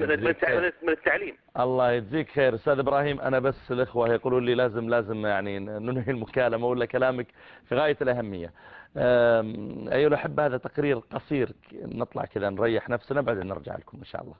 من, التعليم. الله يجزيك خير. أستاذ إبراهيم أنا بس الإخوة يقولون لي لازم لازم يعني ننهي المكالمة ولا كلامك في غاية الأهمية. أيها الأحبة هذا تقرير قصير. نطلع كذا نريح نفسنا بعدين نرجع لكم إن شاء الله.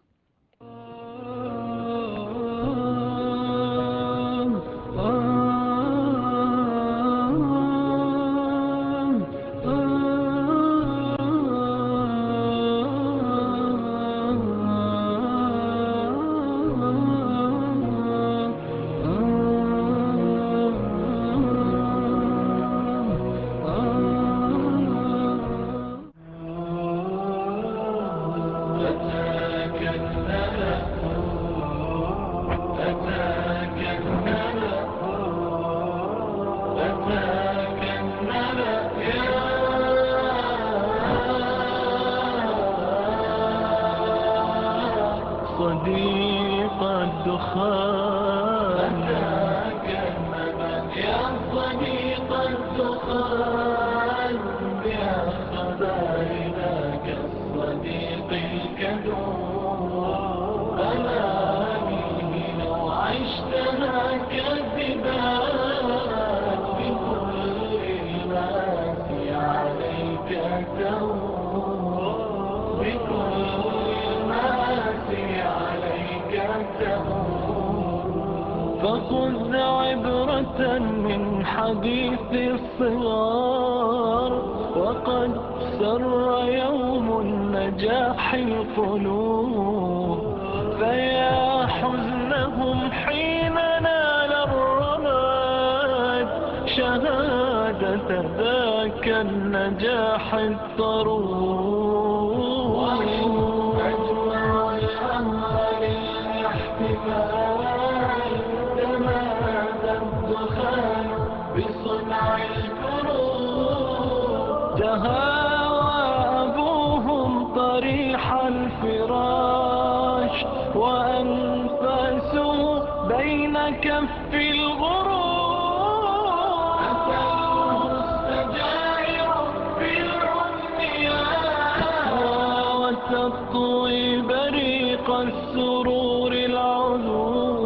بريق السرور العذوب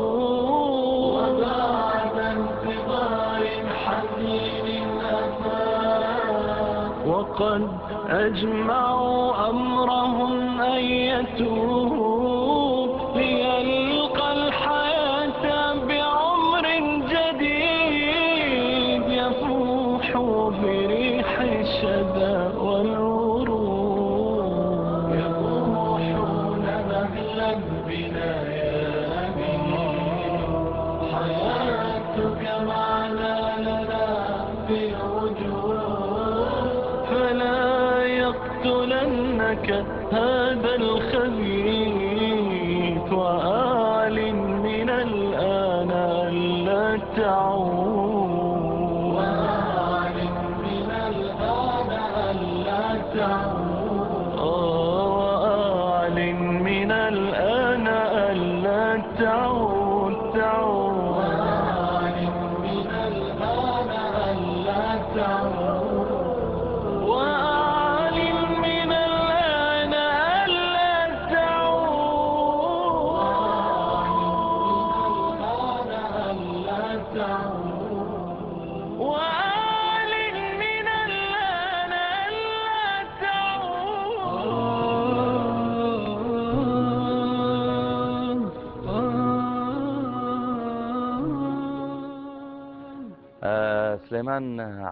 وبعد انتظار حزين أفاق وقد أجمعوا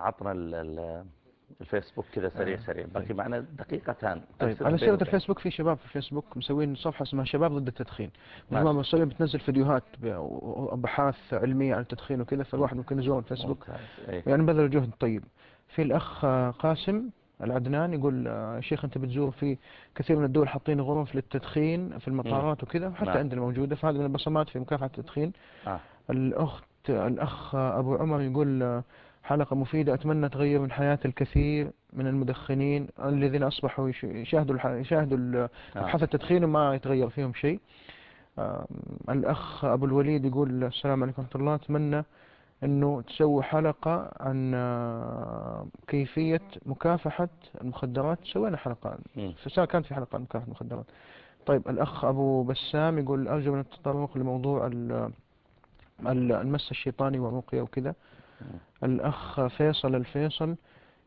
عطنا ال- ال- الفيسبوك كذا سريع سريع باقي معنا دقيقتان طيب على سيرة. الفيسبوك في شباب في الفيسبوك مسوين صفحة اسمها شباب ضد التدخين. مجموعة مسوين بتنزل فيديوهات وأبحاث علمية عن التدخين وكذا فالواحد ممكن يزور الفيسبوك إيه. يعني بذل جهد طيب في الأخ آه، قاسم العدنان يقول آه، شيخ أنت بتزور في كثير من الدول حاطين غرف للتدخين في المطارات وكذا حتى نعم. عندنا موجودة فهذه من البصمات في مكافحة التدخين آه. الأخت الأخ أبو عمر يقول آه، حلقة مفيدة أتمنى تغير من حياة الكثير من المدخنين الذين أصبحوا يش- يشاهدوا الح- يشاهدوا أبحاث التدخين وما يتغير فيهم شيء. آم، الأخ أبو الوليد يقول السلام عليكم ورحمة الله. أتمنى أنه تسوي حلقة عن آه، كيفية مكافحة المخدرات. سوينا حلقة. كانت في حلقة عن مكافحة المخدرات طيب الأخ أبو بسام يقول أرجو أن نتطرق لموضوع ال- ال- المس الشيطاني والرقية وكذا. الأخ فيصل الفيصل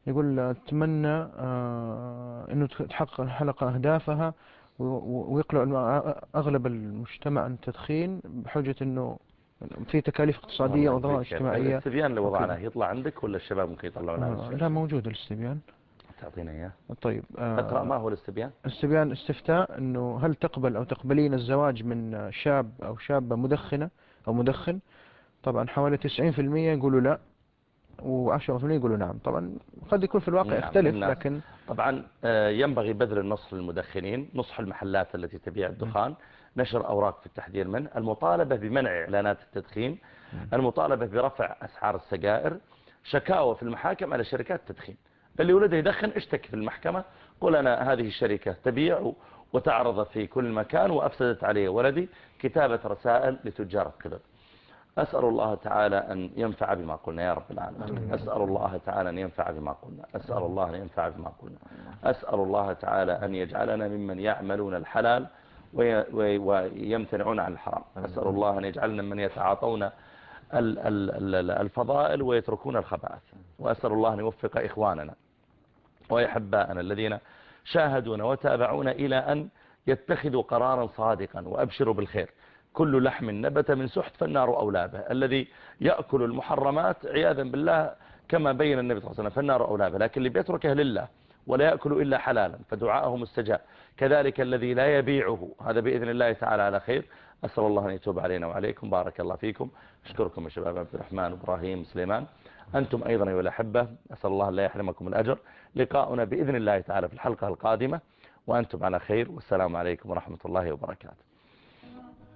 يقول أتمنى آه، أنه تحقق الحلقة أهدافها ويقلع أغلب المجتمع عن التدخين بحجة أنه في تكاليف اقتصادية وضرائب. اجتماعية الاستبيان اللي وضعناه. يطلع عندك ولا الشباب ممكن يطلعون آه، لا موجود الاستبيان. تعطينا إياه. طيب آه، اقرأ ما هو الاستبيان؟ استبيان استفتاء إنه هل تقبل أو تقبلين الزواج من شاب أو شابة مدخنة أو مدخن؟ طبعا حوالي 90% يقولوا لا. و10% يقولوا نعم. طبعا قد يكون في الواقع نعم، يختلف نعم. لكن طبعا آه، ينبغي بذل النصح للمدخنين نصح المحلات التي تبيع الدخان نشر أوراق في التحذير منه المطالبة بمنع إعلانات التدخين المطالبة برفع أسعار السجائر شكاوى في المحاكم على شركات التدخين. اللي ولده يدخن اشتكي في المحكمة قل أنا هذه الشركة تبيع وتعرض في كل مكان وأفسدت علي ولدي كتابة رسائل لتجار القبب أسأل الله تعالى أن ينفع بما قلنا يا رب العالمين. أسأل الله تعالى أن ينفع بما قلنا. أسأل الله أن ينفع بما قلنا. أسأل الله تعالى أن يجعلنا ممن يعملون الحلال وي- وي- ويمتنعون عن الحرام. أسأل الله أن يجعلنا من يتعاطون ال- ال- ال- الفضائل ويتركون الخبائث. وأسأل الله أن يوفق إخواننا ويحباءنا الذين شاهدونا وتابعونا إلى أن يتخذوا قرارا صادقا وأبشروا بالخير. كل لحم نبت من سحت فالنار أولى به الذي يأكل المحرمات عياذا بالله كما بين النبي صلى الله عليه وسلم فالنار أولى به لكن اللي بيتركه لله ولا يأكل إلا حلالا فدعاءه مستجاب كذلك الذي لا يبيعه هذا بإذن الله تعالى على خير. أسأل الله أن يتوب علينا وعليكم. بارك الله فيكم. أشكركم يا شباب عبد الرحمن وإبراهيم سليمان. أنتم أيضا أيها الأحبة أسأل الله لا يحرمكم الأجر. لقاؤنا بإذن الله تعالى في الحلقة القادمة. وأنتم على خير. والسلام عليكم ورحمة الله وبركاته.